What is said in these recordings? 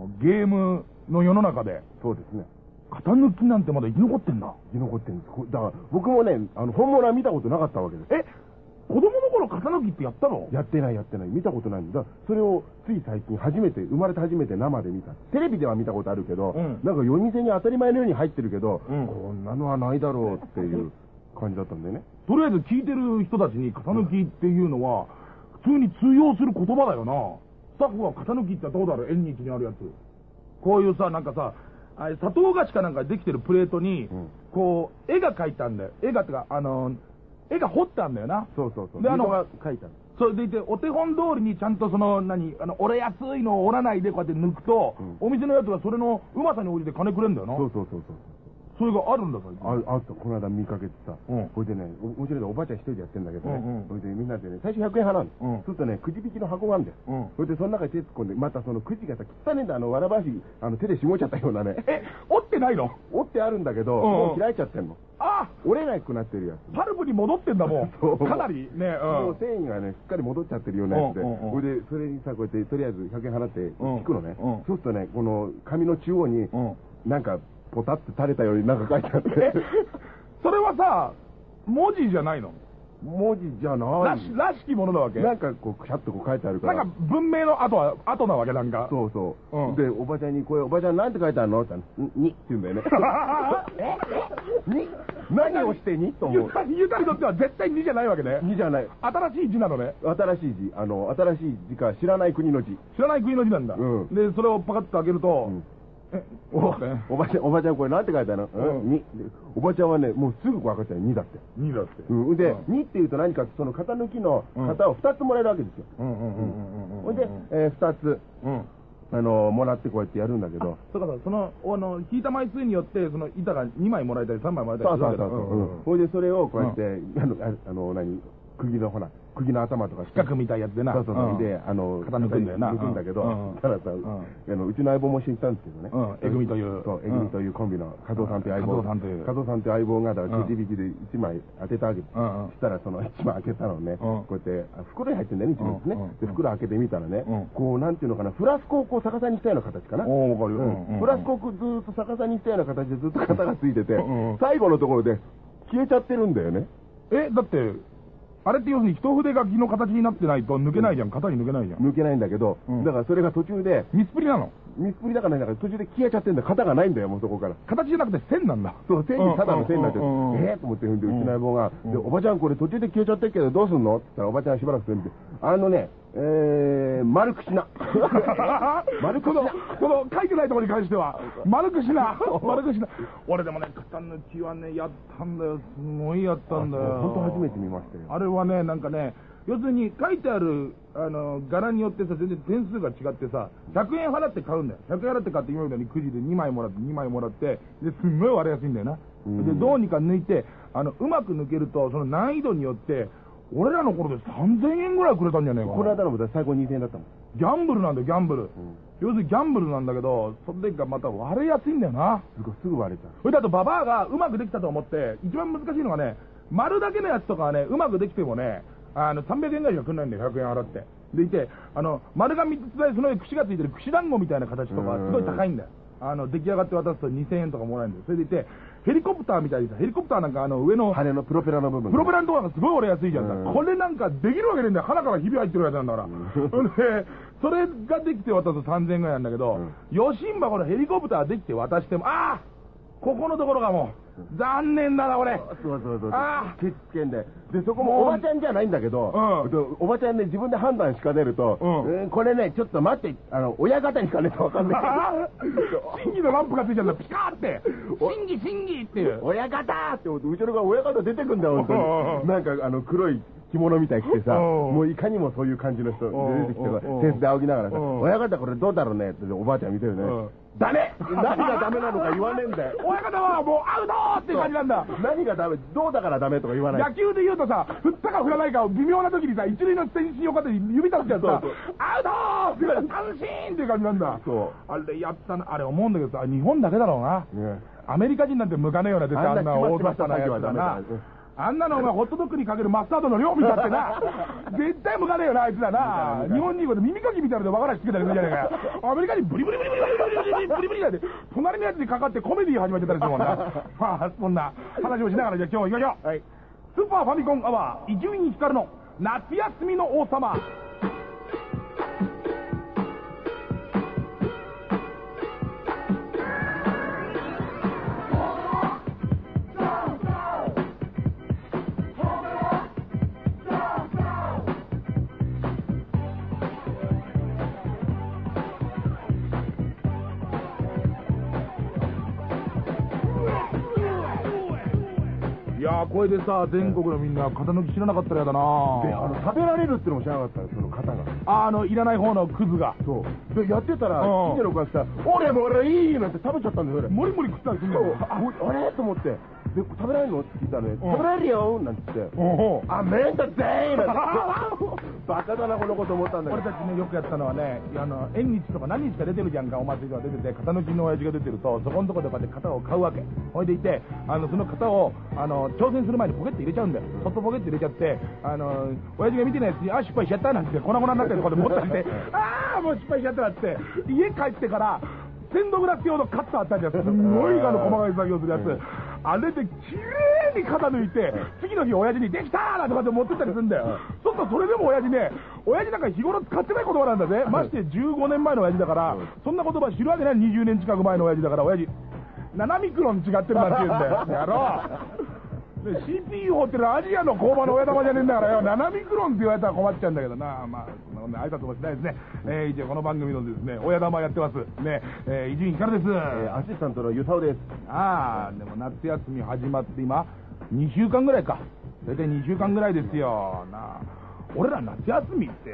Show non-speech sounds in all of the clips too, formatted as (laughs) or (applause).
の、ゲームの世の中で、そうですね。型抜きなんてまだ生き残ってんだ。生き残ってるんです。こだから、僕もね、あの、本物は見たことなかったわけです。え、子供の頃型抜きってやったの？やってないやってない。見たことないんだ。それをつい最近初めて、生まれて初めて生で見た。テレビでは見たことあるけど、うんなんか夜店に当たり前のように入ってるけど、うんこんなのはないだろうっていう感じだったんだよね。とりあえず聞いてる人たちに型抜きっていうのは、普通に通用する言葉だよな。スタッフは型抜きってどうだろう？縁日にあるやつ。こういうさ、なんかさ、あれ砂糖菓子かなんかできてるプレートに、うんこう、絵が描いてあるんだよ。絵がってか、あの、絵が彫ってあるんだよな。そうそうそう。であの書いたの。それでいて、お手本通りにちゃんとその、何、あの、折れやすいのを折らないでこうやって抜くと、うんお店のやつがそれのうまさに応じて金くれんだよな。そうそうそうそう。それがあるんだから。ああった、この間見かけてさ、うん。これでね、お面白いのおばあちゃん一人でやってんだけどね、うんうん。それでみんなでね、最初100円払うの。うん。そうするとね、くじ引きの箱があるんだよ。うん。それでその中に手突っ込んで、またそのくじがさ、汚ねえんだ、あの、わらばし、あの、手でしごいちゃったようなね、え、折ってないの？折ってあるんだけど、うんもう開いちゃってんの。あ折れなくなってるやつ。パルプに戻ってんだもん。(laughs) そう。かなりね、もう繊維がね、しっかり戻っちゃってるようなやつで、うんうんうん。それで、それにさ、こうやって、とりあえず100円払ってうん。引くのね。うん。そうするとね、この紙の中央に。なんか、ポタって垂れたようになんか書いてあってえ、(laughs) それはさ、文字じゃないの？文字じゃない。らし、らしきものなわけ？なんかこう、くしゃっとこう書いてあるから。なんか文明の後は、後なわけなんか。そうそう。うんで、おばちゃんに、これ、おばちゃんなんて書いてあるの？って言ったら、んにって言うんだよね。(laughs) に？何をしてに？と思う。ゆたりとっては絶対にじゃないわけね。にじゃない。新しい字なのね。新しい字。あの、新しい字か知らない国の字。知らない国の字なんだ。うんで、それをパカッと開けると、うんえ、おねおばちゃん、おばちゃんこれなんて書いてあるのうんに。でおばちゃんはね、もうすぐ分かっちゃう。にだって。2だって。うん。で、うんにって言うと何かってその型抜きの型を2つもらえるわけですよ。うんうんうんうんうん。ほんで、え2つ、うん。あの、もらってこうやってやるんだけど。そうかその、あの、引いた枚数によって、その板が2枚もらえたり3枚もらえたりするそうそうそう。うんほいで、それをこうやって、あの、ああの、何、釘の、ほら、釘の頭とか四角みたいやってな。そうそうそう。ん。で、あの、型抜くんだよな。抜くんだけどうん、たださ、ん。あの、うちの相棒も一緒に行ったんですけどね。うん。えぐみという。そう、えぐみというコンビの加藤さんという相棒。加藤さんという。加藤さんという相棒が、だから、うん。くじ引きで1枚当てたわけ。うんうん。したら、その1枚開けたのね、ん。こうやって、あ袋に入ってんだよね、一枚ですね。で、袋開けてみたらねうん、こう、なんていうのかな、フラスコをこう逆さにしたような形かな。おーわかるフラスコをずーっと逆さにしたような形でずっと型がついてて最後のところで消えちゃってるんだよね。え、だって、あれって要するに一筆書きの形になってないと抜けないじゃん。型に抜けないじゃん。抜けないんだけど、うんだからそれが途中で、ミスプリなのミスプリだからなんだから途中で消えちゃってんだよ。型がないんだよ、もうそこから。形じゃなくて線なんだ。そう、線にただの線になってる。うんうんうんうんえーと思って、んで、うちの相棒が、うんで、おばちゃんこれ途中で消えちゃってるけどどうすんの？って言ったら、おばちゃんしばらくそれ見て、あのね、えー、丸くしな。(laughs) 丸くこのしな。、この書いてないところに関しては、丸くしな、丸くしな。俺でもね、型抜きはね、やったんだよ。すごいやったんだよ。本当初めて見ましたよ。あれはね、なんかね、要するに書いてある、あの、柄によってさ、全然点数が違ってさ、100円払って買うんだよ。100円払って買って今みたいにくじで2枚もらって2枚もらって、で、すんごい割れやすいんだよな。うんで、どうにか抜いて、あの、うまく抜けると、その難易度によって、俺らの頃で3000円ぐらいくれたんじゃねえかな。この間のも最高2000円だったもん。ギャンブルなんだよ、ギャンブル。ん要するにギャンブルなんだけど、それがまた割れやすいんだよな。すごい、すぐ割れちゃう。それだとババアがうまくできたと思って、一番難しいのがね、丸だけのやつとかはね、うまくできてもね、あの、300円ぐらいしかくんないんだよ、100円払って。でいて、あの、丸が3つで、その上に串がついてる串団子みたいな形とか、すごい高いんだよ。あの、出来上がって渡すと2000円とかもらえるんだよ。それでいて、ヘリコプターみたいにさ、ヘリコプターなんかあの、上の、羽のプロペラの部分。プロペラのところがすごい折れやすいじゃんこれなんかできるわけねえんだよ。鼻からひび入ってるやつなんだから。(laughs) で、それができて渡すと3000円ぐらいなんだけど、ヨシンバこのヘリコプターできて渡しても、ああここのところがもう、残念だな、俺。そうそうそう。あケチケンで。で、そこもおばちゃんじゃないんだけど、うんでおばちゃんね、自分で判断しかねると、うんえーこれね、ちょっと待って、あの、親方にかねとわかんない (laughs) 審議のランプがついちゃうんだ、ピカーって。審議、審議っていう。親方って後ろが親方出てくんだよ、本うん当に。なんか、あの、黒い着物みたい着てさ、うんもういかにもそういう感じの人うん出てきてさうん、テンスで仰ぎながらさ、うん親方これどうだろうねっておばあちゃん見てるねうん。ダメ何がダメなのか言わねえんだよ。親方はもうアウトーっていう感じなんだ。何がダメ？どうだからダメとか言わない。野球で言うとさ、振ったか振らないかを微妙な時にさ、一塁の選手横で指立つやつさそうそう、アウトーって三振って感じなんだ。そあれやったな、あれ思うんだけどさ、日本だけだろうな。う。ねアメリカ人なんて向かねえよな、絶対あんな大雑把なやつだなあんなのお前ホットドッグにかけるマスタードの量見たってな。(laughs) 絶対向かねえよな、あいつらな。日本に行くと耳かきみたいなので分からしてくれたりするじゃねえかよ。アメリカにブリブリブリブリブリブリブリブリブリブリって、隣のやつにかかってコメディー始まっちゃったりするもんな。まあ、そんな話をしながらじゃあ今日行きましょう。はい。スーパーファミコンアワー、伊集院光の夏休みの王様。いやー、これでさ、全国のみんな、型抜き知らなかったらやだなで、あの、食べられるってのも知らなかったの、その型が。ああの、いらない方のクズが。そう。で、やってたら、うん近所の子がさ、俺も俺いいなんて食べちゃったんだよ、それ。もりもり食ったりすよ。ああれ？と思って、で、食べられるの？って聞いたらね、うん食べられるよなんて言って、おうあ、めんだぜーなんて。(laughs) バカだな、このこと思ったんだけど。俺たちね、よくやったのはね、あの、縁日とか何日か出てるじゃんか、お祭りが出てて、型抜きの親父が出てると、そこのとこでこうやって型を買うわけ。ほいでいて、あの、その型を、あの、挑戦する前にポケット入れちゃうんだよ。そっとポケット入れちゃって、あの、親父が見てないやつに、あ、失敗しちゃったなんて、粉々になってるとこで持ったりして、あー、もう失敗しちゃったなって、家帰ってから、ステンドグラス用のカッターあったじゃん。すんごいあの細かい作業するやつ。あれで綺麗に型抜いて、次の日親父にできたーなんてこうやって持ってったりするんだよ。そうするとそれでも親父ね、親父なんか日頃使ってない言葉なんだぜ。まして15年前の親父だから、そんな言葉知るわけない20年近く前の親父だから、親父、7ミクロン違ってるなんて言うんだよ。やろう。で CPU ってのはアジアの工場の親玉じゃねえんだからよ、7ミクロンって言われたら困っちゃうんだけどな、まあ、そんなことね、挨拶もしないですね。えー、一応この番組のですね、親玉やってます。ね、えー、伊集院光です。えーアシスタントのゆさおです。ああ、でも夏休み始まって今、2週間ぐらいか。大体2週間ぐらいですよ。なあ俺ら夏休みって、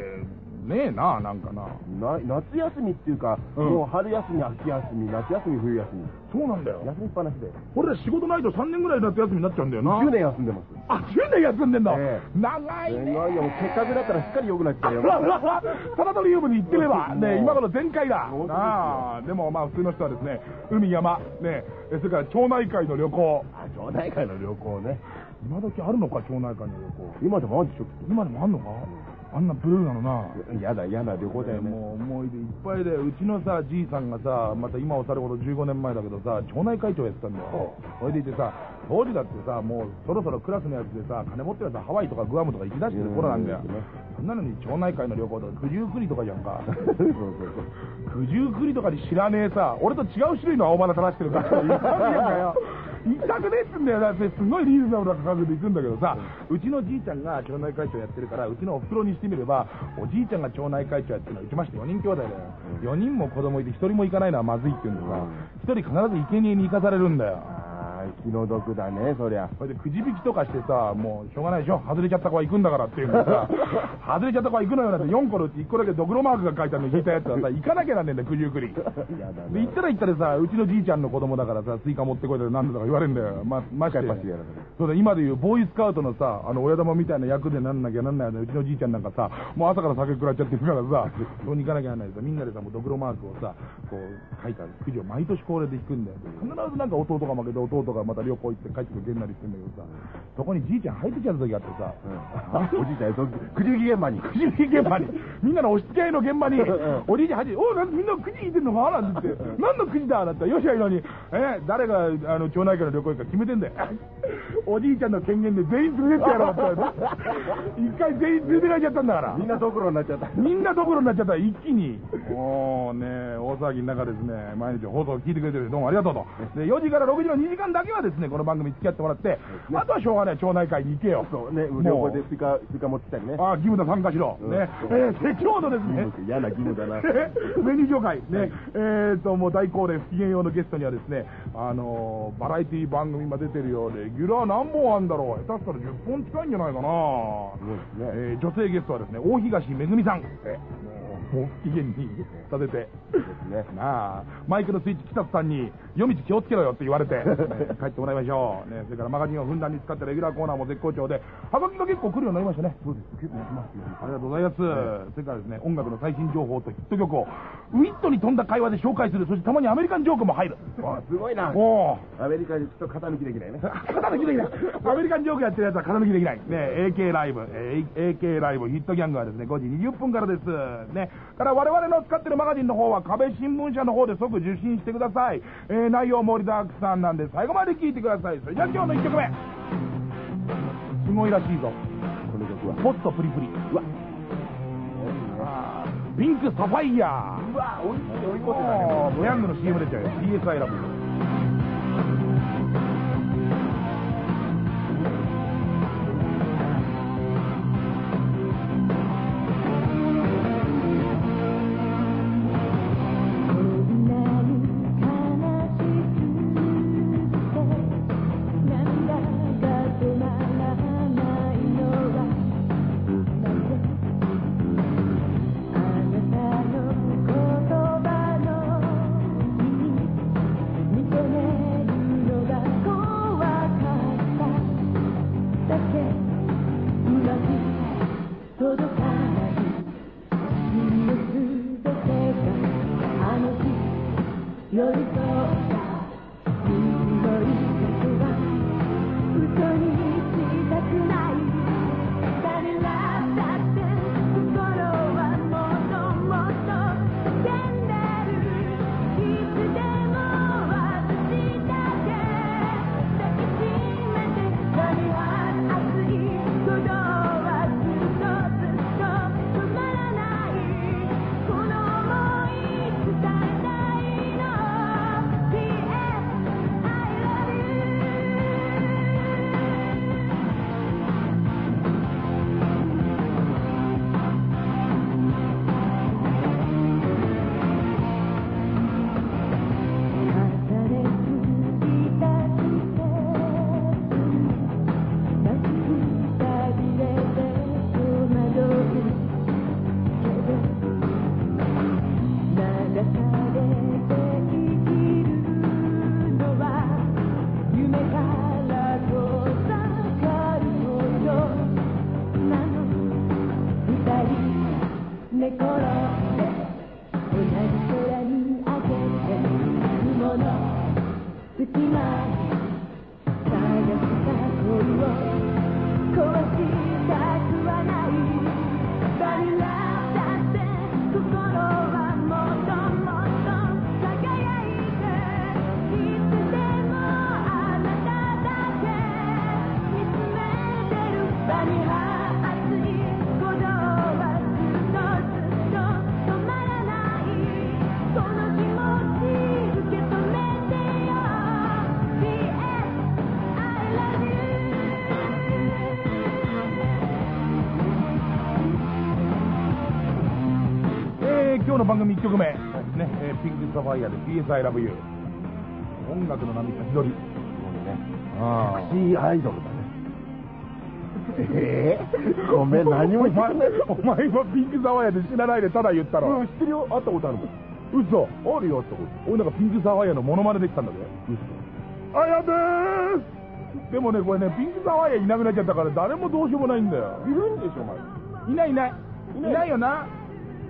ねえな、なんかな。な夏休みっていうか、うんもう春休み、秋休み、夏休み、冬休み。そうなんだよ。休みっぱなしで。俺ら仕事ないと3年ぐらい夏休みになっちゃうんだよな。10年休んでます。あ、10年休んでんだ。え長いね。いよ、もうせっかくだったらしっかり良くなっちゃうよ。タラトリウムに行ってれば、ね、もう今頃全開だ。本当ですよああでもまあ普通の人はですね、海山、ね、えそれから町内会の旅行。あ町内会の旅行ね。今時あるのか、町内会の旅行。今でもあるでしょ、きっ今でもあんのか？あんなブルーなのな。と。嫌だ、嫌な旅行だよね。もう思い出いっぱいで、うちのさ、じいさんがさ、また今を去るほど15年前だけどさ、町内会長やってたんだよ。それでいてさ、当時だってさ、もうそろそろクラスのやつでさ、金持ってるやつはハワイとかグアムとか行き出してる頃なんだようん。そんなのに町内会の旅行とか九十九里とかじゃんか。九十九里とかに知らねえさ、俺と違う種類の青花垂らしてるから、行きたくねえんだよ。行きたくねえっつんだよ。だってすごいリーズナブルな価格で行くんだけどさ、うちのじいちゃんが町内会長やってるから、うちのお袋にしてみれば、おじいちゃんが町内会長やってるのは、うちまして4人兄弟だよ。4人も子供いて1人も行かないのはまずいって言うんだから、1人必ず生贄に行かされるんだよ。気の毒だね、そりゃ。それでくじ引きとかしてさ、もうしょうがないでしょ、外れちゃった子は行くんだからっていうのにさ、(laughs) 外れちゃった子は行くのよなんて4個のうち1個だけドクロマークが書いてあるの引いたやつはさ、行かなきゃなんねえんだよ、九十九里。嫌だな。で、行ったら行ったらさ、うちのじいちゃんの子供だからさ、スイカ持ってこいとかなんだとか言われるんだよ。ま、ましてそうだ、今で言うボーイスカウトのさ、あの、親玉みたいな役でなんなきゃなんないのうちのじいちゃんなんかさ、もう朝から酒食らっちゃってるからさ、そこに行かなきゃなんないでさ、みんなでさ、もうドクロマークをさ、こう、書いたくじを毎年恒例で引くんだよ。必ずなんか弟が負けて弟がまた旅行行って帰ってくるげんなりしてんだけどさ、そこにじいちゃん入ってきちゃった時があってさ、うん。おじいちゃん、そくじ引き現場に。くじ引き現場に、みんなの押し付け合いの現場に、おじいちゃん入って、おい、なんでみんなくじ引いてんのか？なんて言って、何のくじだ？なんて。言ったら、よしゃいいのに、え誰があの町内会の旅行行くか決めてんだよ。(laughs) おじいちゃんの権限で全員連れてってやろうって (laughs) 一回全員連れてかれちゃったんだから。みんなドクロになっちゃった。みんなドクロになっちゃった。ら一気に、もうね、大騒ぎの中ですね、毎日放送を聞いてくれてる。どうもありがとうと。で、4時から6時の2時間だけはですね、この番組付き合ってもらって、あとはしょうがない、町内会に行けよ。そうね、もう。旅行でスイカ、スイカ持ってきたりね。ああ、義務だ、参加しろ。うん。ね。えー、説教のですね。嫌な義務だな。メニュー業界、ね、えーと、もう大恒例、不機嫌用のゲストにはですね、あのーバラエティ番組今出てるようで、レギュラー何本あんだろう。下手したら10本近いんじゃないかな、えー女性ゲストはですね、大東めぐみさん。えもうもう不機嫌にさせて。ですね。なあ、マイクのスイッチ来たさんに、夜道気をつけろよって言われて、ね帰ってもらいましょう。ね、それからマガジンをふんだんに使ったレギュラーコーナーも絶好調で、はがきが結構来るようになりましたね。そうです。結構来ますよ。ありがとうございます。それからですね、音楽の最新情報とヒット曲を、ウィットに富んだ会話で紹介する、そしてたまにアメリカンジョークも入る。わあすごいな。おー。アメリカに行くと肩抜きできないね。肩抜きできない。アメリカンジョークやってるやつは肩抜きできない。ね、AK ライブ、えー AK ライブヒットギャングはですね、5時20分からです。ね。から我々の使ってるマガジンの方は壁新聞社の方で即受信してください。えー、内容盛りだくさんなんで最後まで聞いてください。それじゃあ今日の1曲目。すごいらしいぞ。この曲は。ポットプリプリ。うわ。ピンクサファイヤー。うわ、追い込んで追い込んでたね。もうヤングの CM 出ちゃうよ。PSI ラブ。えーピンクサファイアで PSI Love You。音楽の波先取り。あセクシーアイドルだね。(laughs) ええごめん、何も言わない。お前はピンクサファイアで知らないでただ言ったろうん、知。ってるよ。会ったことあるもん。嘘。あるよ、会ったこ俺なんかピンクサファイアのモノマネできたんだぜ。と。あやべーでもね、これね、ピンクサファイアいなくなっちゃったから誰もどうしようもないんだよ。いるんでしょ、お前。いないいない。いないよな。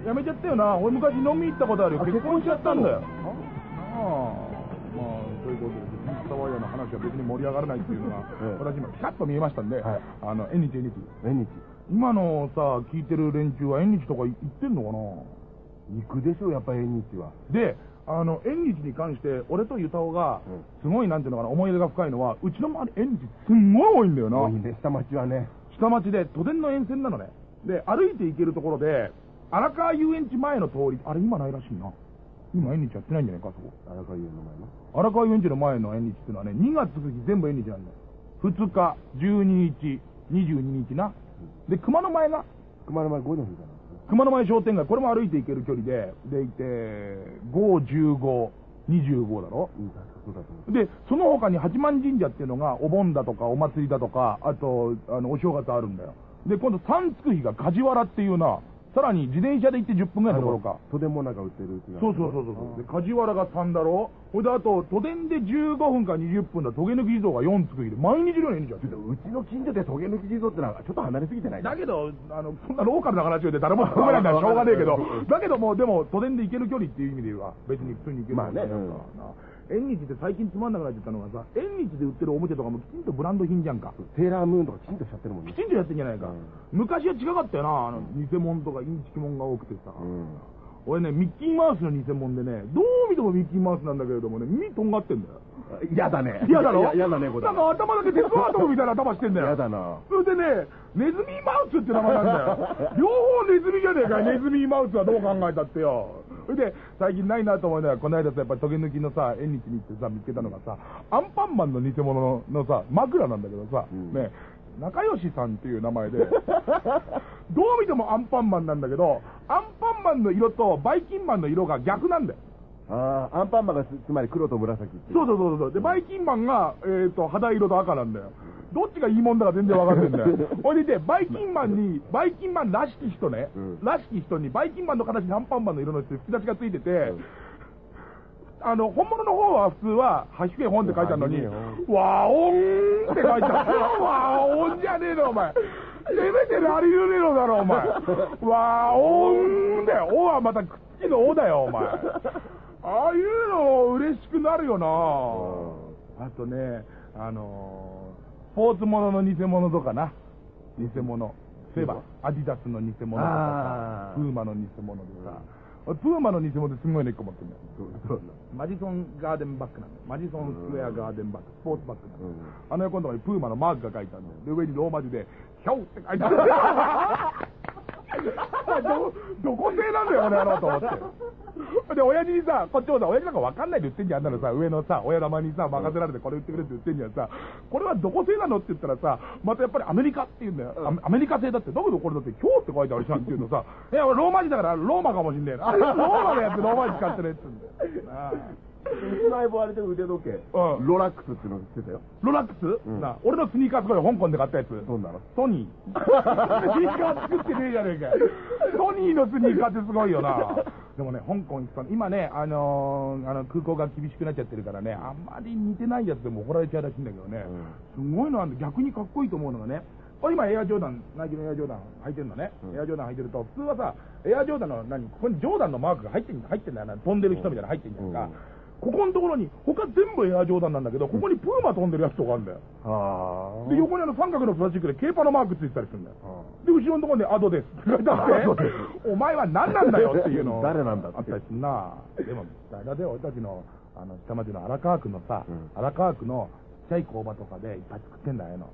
やめちゃったよな。俺昔飲み行ったことあるよ。あ結婚しちゃったんだよ。結ああ。まあ、ということで、ピンクサファイアの話は別に盛り上がらないっていうのが、(laughs) ええ私今、ピカッと見えましたんで、はいあの、縁日縁日。縁日。今のさ、聞いてる連中は縁日とか行ってんのかな？行くでしょ、やっぱ縁日は。で、あの、縁日に関して、俺とユタオがうん、すごい、なんていうのかな、思い出が深いのは、うちの周り縁日すんごい多いんだよな。多いね、下町はね。下町で都電の沿線なのね。で、歩いて行けるところで、荒川遊園地前の通り、あれ今ないらしいな。今縁日やってないんじゃないか、そこ。荒川遊園の前の？荒川遊園地の前の縁日っていうのはね、2月つく日全部縁日なんだよ。2日、12日、22日な。で、熊野前な。熊野前5の日だな。熊野前商店街、これも歩いて行ける距離で、でいて、5、15、25だろ？う。で、その他に八幡神社っていうのが、お盆だとか、お祭りだとか、あと、あの、お正月あるんだよ。で、今度、三つく日が梶原っていうな、さらに自転車で行って10分ぐらいのところか。都電もなんか売ってるってそうそうそうそう。で、梶原が3だろほいで、あと、都電で15分か20分だ、トゲ抜き地蔵が4つくいで、毎日のようにいるじゃん。うちの近所でトゲ抜き地蔵ってのはちょっと離れすぎてない？だけど、あの、そんなローカルな話で誰も止めないんだらしょうがねえけど、だけどもう、でも、都電で行ける距離っていう意味では、別に普通に行けるまあねなんかな縁日って最近つまんなくなっちゃったのがさ、縁日で売ってるおもちゃとかもきちんとブランド品じゃんか。セーラームーンとかきちんとしちゃってるもんねきちんとやってんじゃないか。昔は違かったよな、あの、偽物とかインチキ物が多くてさ。うん俺ね、ミッキーマウスの偽物でね、どう見てもミッキーマウスなんだけれどもね、耳とんがってんだよ。嫌だね嫌だろ？嫌だねこれなんか頭だけ鉄アートみたいな頭してんだよ。嫌だなそれでね、ネズミマウスって名前なんだよ。(laughs) 両方ネズミじゃねえかよ、ネズミマウスはどう考えたってよ。それで、最近ないなと思いながら、この間さ、やっぱりトゲ抜きのさ、縁日に行ってさ、見つけたのがさ、アンパンマンの偽物ののさ、枕なんだけどさ、うんね、仲良しさんっていう名前で、どう見てもアンパンマンなんだけど、アンパンマンの色とバイキンマンの色が逆なんだよ。ああアンパンマンがつつまり黒と紫ってそうそうそうそう。で、バイキンマンが、えっ、と、肌色と赤なんだよ。どっちがいいもんだか全然わかんないんだよ。(laughs) ほいでいて、バイキンマンに、バイキンマンらしき人ね、うんらしき人に、バイキンマンの形にアンパンマンの色の人吹き出しがついてて、うんあの、本物の方は普通は、はしけ本って書いてあるのに和音って書いてある。和音じゃねえの、お前。せめてラリルネロだろ、お前。和音だよ。おはまたくっつきのおだよ、お前。ああいうの嬉しくなるよなあとね、あのー、スポーツものの偽物とかな。偽物。そういえば、アディダスの偽物とかプーマの偽物でさ、俺プーマの偽物ですごいの1個持ってるんだよ。マジソンガーデンバッグなんだよ。マジソンスクエアガーデンバッグ、スポーツバッグなんだよ。あの横のところにプーマのマークが書いてあるんだよ。で、上にローマ字で、ヒョウって書いてある。ど、どこ製なんだよ、この野郎と思って。で、親父にさ、こっちもさ、親父なんかわかんないで言ってんじゃん。あんなのさ、上のさ、親玉にさ、任せられてこれ売ってくれって言ってんじゃんさ、これはどこ製なのって言ったらさ、またやっぱりアメリカって言うんだよ。アメアメリカ製だって、だけどこれだって、今日って書いてあるじゃんって言うとさ、いや、俺ローマ字だからローマかもしんねえな。ローマのやつローマ字使ってるって言うんだよ。なあうちの相棒あれで腕時計、うん。ロラックスっていうの知ってたよ。ロラックス、うん。なあ俺のスニーカーすごい香港で買ったやつ。どんなの？ソニー。スニーカー作ってねえじゃねえかよ。ソニーのスニーカーってすごいよな。でもね、香港行くと、今ね、あのーあの空港が厳しくなっちゃってるからね、あんまり似てないやつでも怒られちゃうらしいんだけどね、すごいのあんで逆にかっこいいと思うのがね、これ今エアジョーダン、ナイキのエアジョーダン履いてるのね、うん。エアジョーダン履いてると、普通はさ、エアジョーダンの何、ここにジョーダンのマークが入ってん入ってんだよな、飛んでる人みたいなの入ってんじゃんか。うんここのところに、他全部エアジョーダンなんだけど、ここにプーマ飛んでるやつとかあるんだよ。あで、横にあの三角のプラスチックでケーパーのマークついてたりするんだよ。あで、後ろのところにアドですって書いてあって、お前は何なんだよっていうの (laughs) 誰なんだってあったりすんな。でも、あれだよ、俺たちの、あの、下町の荒川区のさ、うん荒川区のちっちゃい工場とかでいっぱい作ってんだよ、の。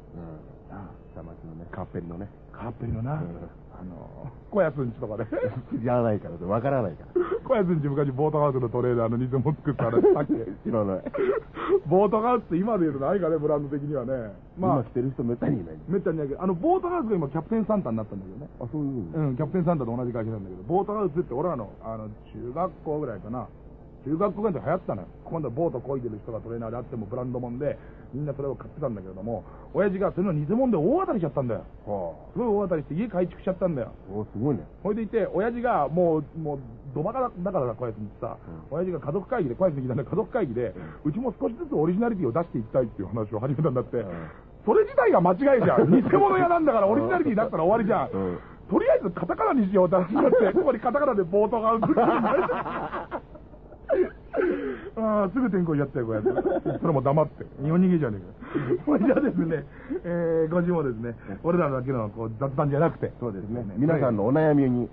うん下町のねカッペリのねカーペリのな、うんあの、小安んちとかで。(laughs) 知らないからわからないから (laughs) 小安んち昔ボートハウスのトレーダーの偽物作ったあれ (laughs) さっき。知らないボートハウスって今で言うとないかね、ブランド的にはね。まあ今着、てる人めったにいないめったにないけど、あの、ボートハウスが今キャプテンサンタになったんだけどね。あそういううん、キャプテンサンタと同じ会社なんだけど、ボートハウスって俺らの、あの、中学校ぐらいかな。中学校ぐらいで流行ったのよ。今度はボート漕いでる人がトレーナーであってもブランド物で、みんなそれを買ってたんだけれども、親父がそれの偽物で大当たりしちゃったんだよ。はすごい大当たりして家改築しちゃったんだよ。あおすごいねほいでいて、親父がもう、もう、ドバカだだからさ、こうやってさ、親父が家族会議で、こうやって聞いたんだ家族会議で、うちも少しずつオリジナリティを出していきたいっていう話を始めたんだって。うんそれ自体が間違いじゃん。(laughs) 偽物屋なんだからオリジナリティ出したら終わりじゃん。うんとりあえずカタカナにしようって話になって、ここにカタカナでボートが映ってる (laughs) (laughs) ああ、すぐ転校しちゃったよ、こうやって。それも黙って。日本逃げじゃねえか。(laughs) じゃあですね、えー、今週もですね、俺らだけのこう雑談じゃなくて、そうですね。皆さんのお悩みに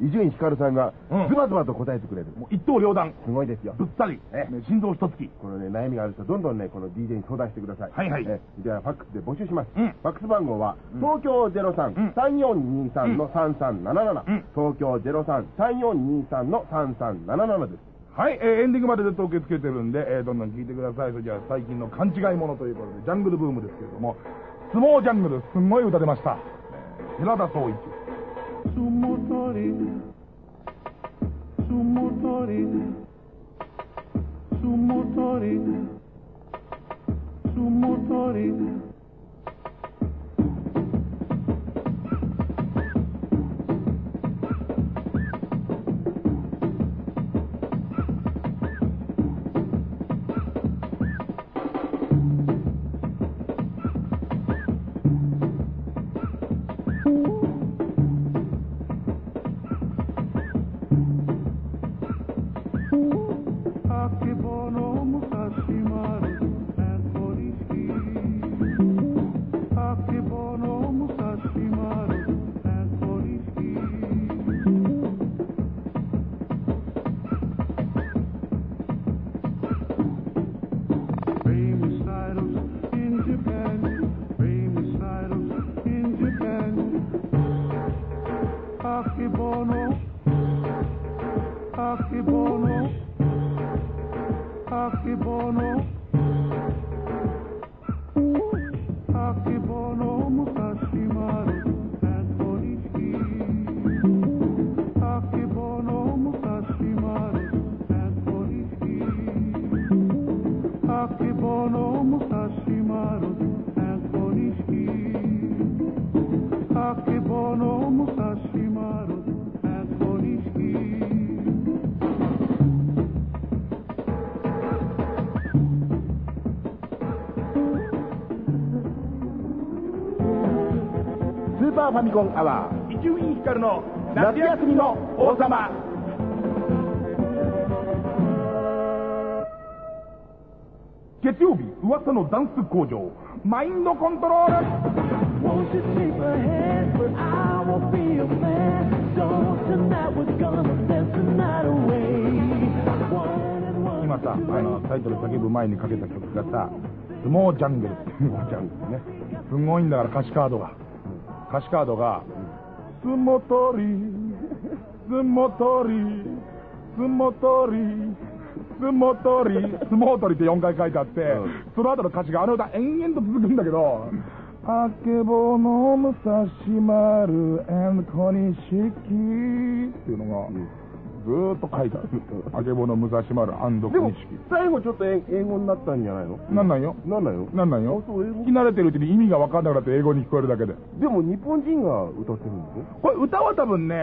伊集院光さんがうん。ズバズバと答えてくれる。もう一刀両断、すごいですよ。ぶったり、えね心臓一突き。このね、悩みがある人、どんどんね、この DJ に相談してください。はいはい。えじゃあ、ファックスで募集します。うん。ファックス番号は、うん。東京03-3423の3377、うん。東京03-3423の3377です。はい、えーエンディングまでずっと受け付けてるんで、えーどんどん聞いてください。それじゃあ最近の勘違いものということで、ジャングルブームですけれども、相撲ジャングル、すんごい歌出ました。えー寺田総一。相撲取り相撲取り相撲取り相撲取りスーパーファミコンアワー伊集院光の夏休みの王様月曜日噂のダンス工場マインドコントロール Won't you take my hand, but I won't be a man. So tonight we're gonna dance the night away. One and one. 今さあのタイトル叫ぶ前にかけた曲がさ相撲ジャングルっていうちゃんですねすごいんだから歌詞カードが歌詞カードが相撲取り相撲取り相撲取り相撲取り相撲取りって4回書いてあって、うん。その後の歌詞があの歌延々と続くんだけどあけぼの武蔵丸小錦っていうのがずーっと書いてあるあけぼの武蔵丸小でも錦最後ちょっと英英語になったんじゃないの？なんなんよ？なんだよ？なんなんよ？あそう英語。聞き慣れてるうちに意味が分かんなくなって英語に聞こえるだけで。でも日本人が歌ってるんですよ。これ歌は多分ね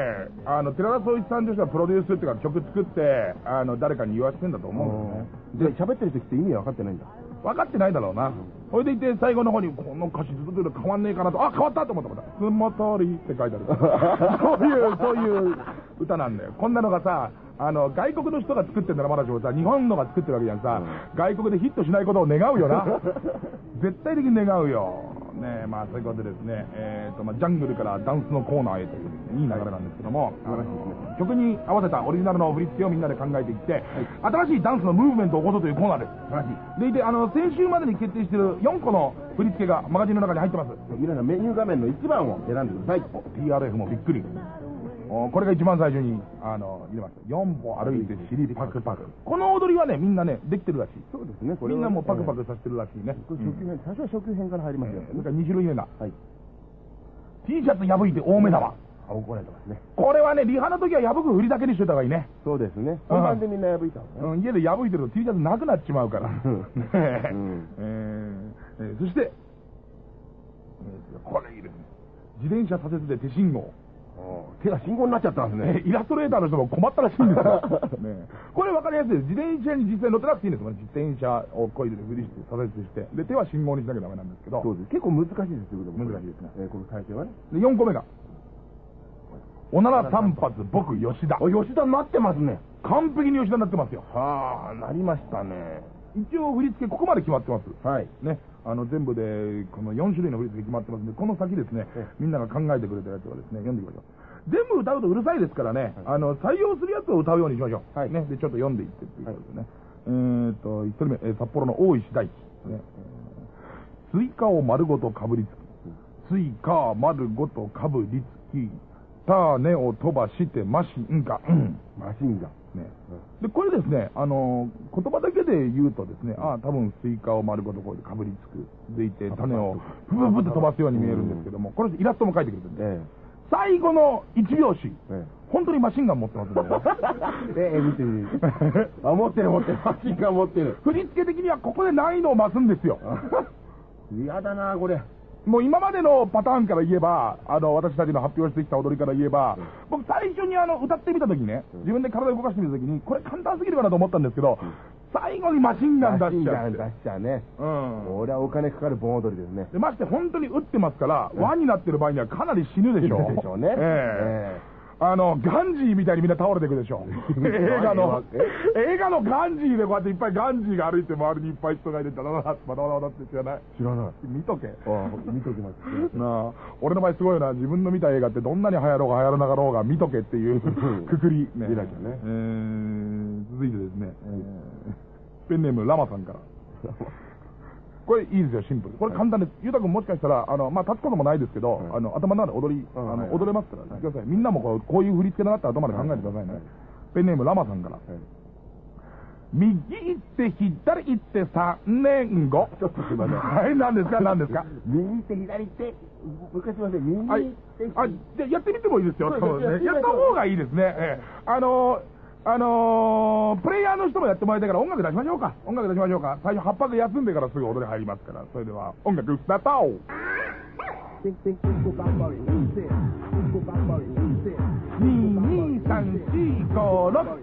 あの寺田総一さんとしてはプロデュースっていうか曲作ってあの誰かに言わせてんだと思うんですよね。で喋ってる時って意味分かってないんだ。分かってないだろうな、それでいて最後の方にこの歌詞ずっと変わんねえかなとあ変わったと思った。また「相撲取り」って書いてある。(laughs) そういうそういう歌なんだよ。こんなのがさあの外国の人が作ってんならまだしもさ日本のが作ってるわけじゃんさ、外国でヒットしないことを願うよな。(laughs) 絶対的に願うよ。ねえまあそういうことでですね。えーとまあジャングルからダンスのコーナーへといういい流れなんですけども、曲に合わせたオリジナルの振り付けをみんなで考えていって、新しいダンスのムーブメントを起こそうというコーナーです。素晴らしい。でいてあの先週までに決定している4個の振り付けがマガジンの中に入ってます。皆さんメニュー画面の1番を選んでください。TRF もびっくり。おこれが一番最初にあの入れました。4歩歩いて尻パクパク。この踊りはねみんなねできてるらしい。そうですねこれはみんなもうパクパクさせてるらしいね、初級編最初は初級編から入りますよ。それから2種類目だはい。T シャツ破いて大目玉。あ怒られてますね。これはねリハの時は破く振りだけにしといた方がいいね。そうですね。本番でみんな破いたうん、家で破いてると T シャツなくなっちまうから。(laughs) そして、えーこれいいですね。自転車左折で手信号。手が信号になっちゃったんですねねイラストレーターの人も困ったらしいんですよ。(laughs) ねこれ分かりやすいです。自転車に実際乗ってなくていいんですもんね。自転車をこいで振りして左折して。で、手は信号にしなきゃダメなんですけど。そうです結構難しいですよ難しいですねえーこの体勢はねで、4個目が。おなら三発、僕、吉田。あ吉田なってますね完璧に吉田になってますよ。はあなりましたね一応振り付けここまで決まってます。はいね、あの全部でこの4種類の振り付け決まってますんで、この先ですねええ、みんなが考えてくれたやつをですね、読んでいきましょう。全部歌うとうるさいですからね、あの採用するやつを歌うようにしましょう。はい。ね、でちょっと読んでいってっていうことですね。えーっと、1人目、えー札幌の大石大輝、ね。えースイカを丸ごとかぶりつき、スイカ丸ごとかぶりつき、種を飛ばしてマシンが、うん。マシンガでこれですね、あの言葉だけで言うとですね、ああ、多分スイカを丸ごとこうかぶりつく、でいて、種をふぶふって飛ばすように見えるんですけども、これイラストも書いてくれてるんで、え最後の1拍子、え本当にマシンガン持ってますんで、(laughs) えええ見てみてあ持ってる持ってる。マシンガン持ってる。振り付け的にはここで難易度を増すんですよ。(laughs) 嫌だなこれもう今までのパターンから言えば、あの、私たちの発表してきた踊りから言えば、僕最初にあの、歌ってみたときにね、自分で体を動かしてみたときに、これ簡単すぎるかなと思ったんですけど、最後にマシンガン出しちゃって。マシンガン出しちゃうね。うん。これはお金かかる盆踊りですね。でまして本当に打ってますから、輪になってる場合にはかなり死ぬでしょう。でしょうね。ええあの、ガンジーみたいにみんな倒れていくでしょ。(laughs) 映画の、映画のガンジーでこうやっていっぱいガンジーが歩いて周りにいっぱい人がいて、ダダダダダダダって知らない？知らない。見とけ。ああ、見ときます。(laughs) なあ、俺の場合すごいな、自分の見た映画ってどんなに流行ろうが流行らなかろうが見とけっていうくくり。ね。見なきゃね。えー、続いてですね、ペンネームラマさんから。(laughs) これいいですよ、シンプル。これ簡単です。ゆうたくんもしかしたら、あの、まあ、立つこともないですけど、はいあの、頭の中で踊り、あの、踊れますから、ね、ください。みんなもこうこういう振り付けだなって頭で考えてくださいね。ペンネームラマさんから。右行って、左行って3年後。(laughs) ちょっとすいませんはい、何ですか、何ですか？右行って左行って、もう一回すいません、右行はいって、。あ、じゃあやってみてもいいですよ。そうですねやった方がいいですね。ええあのー、あのー、プレイヤーの人もやってもらいたいから音楽出しましょうか。音楽出しましょうか。最初、葉っぱで休んでからすぐ踊り入りますから。それでは、音楽スタート2、2、3、4、5、6。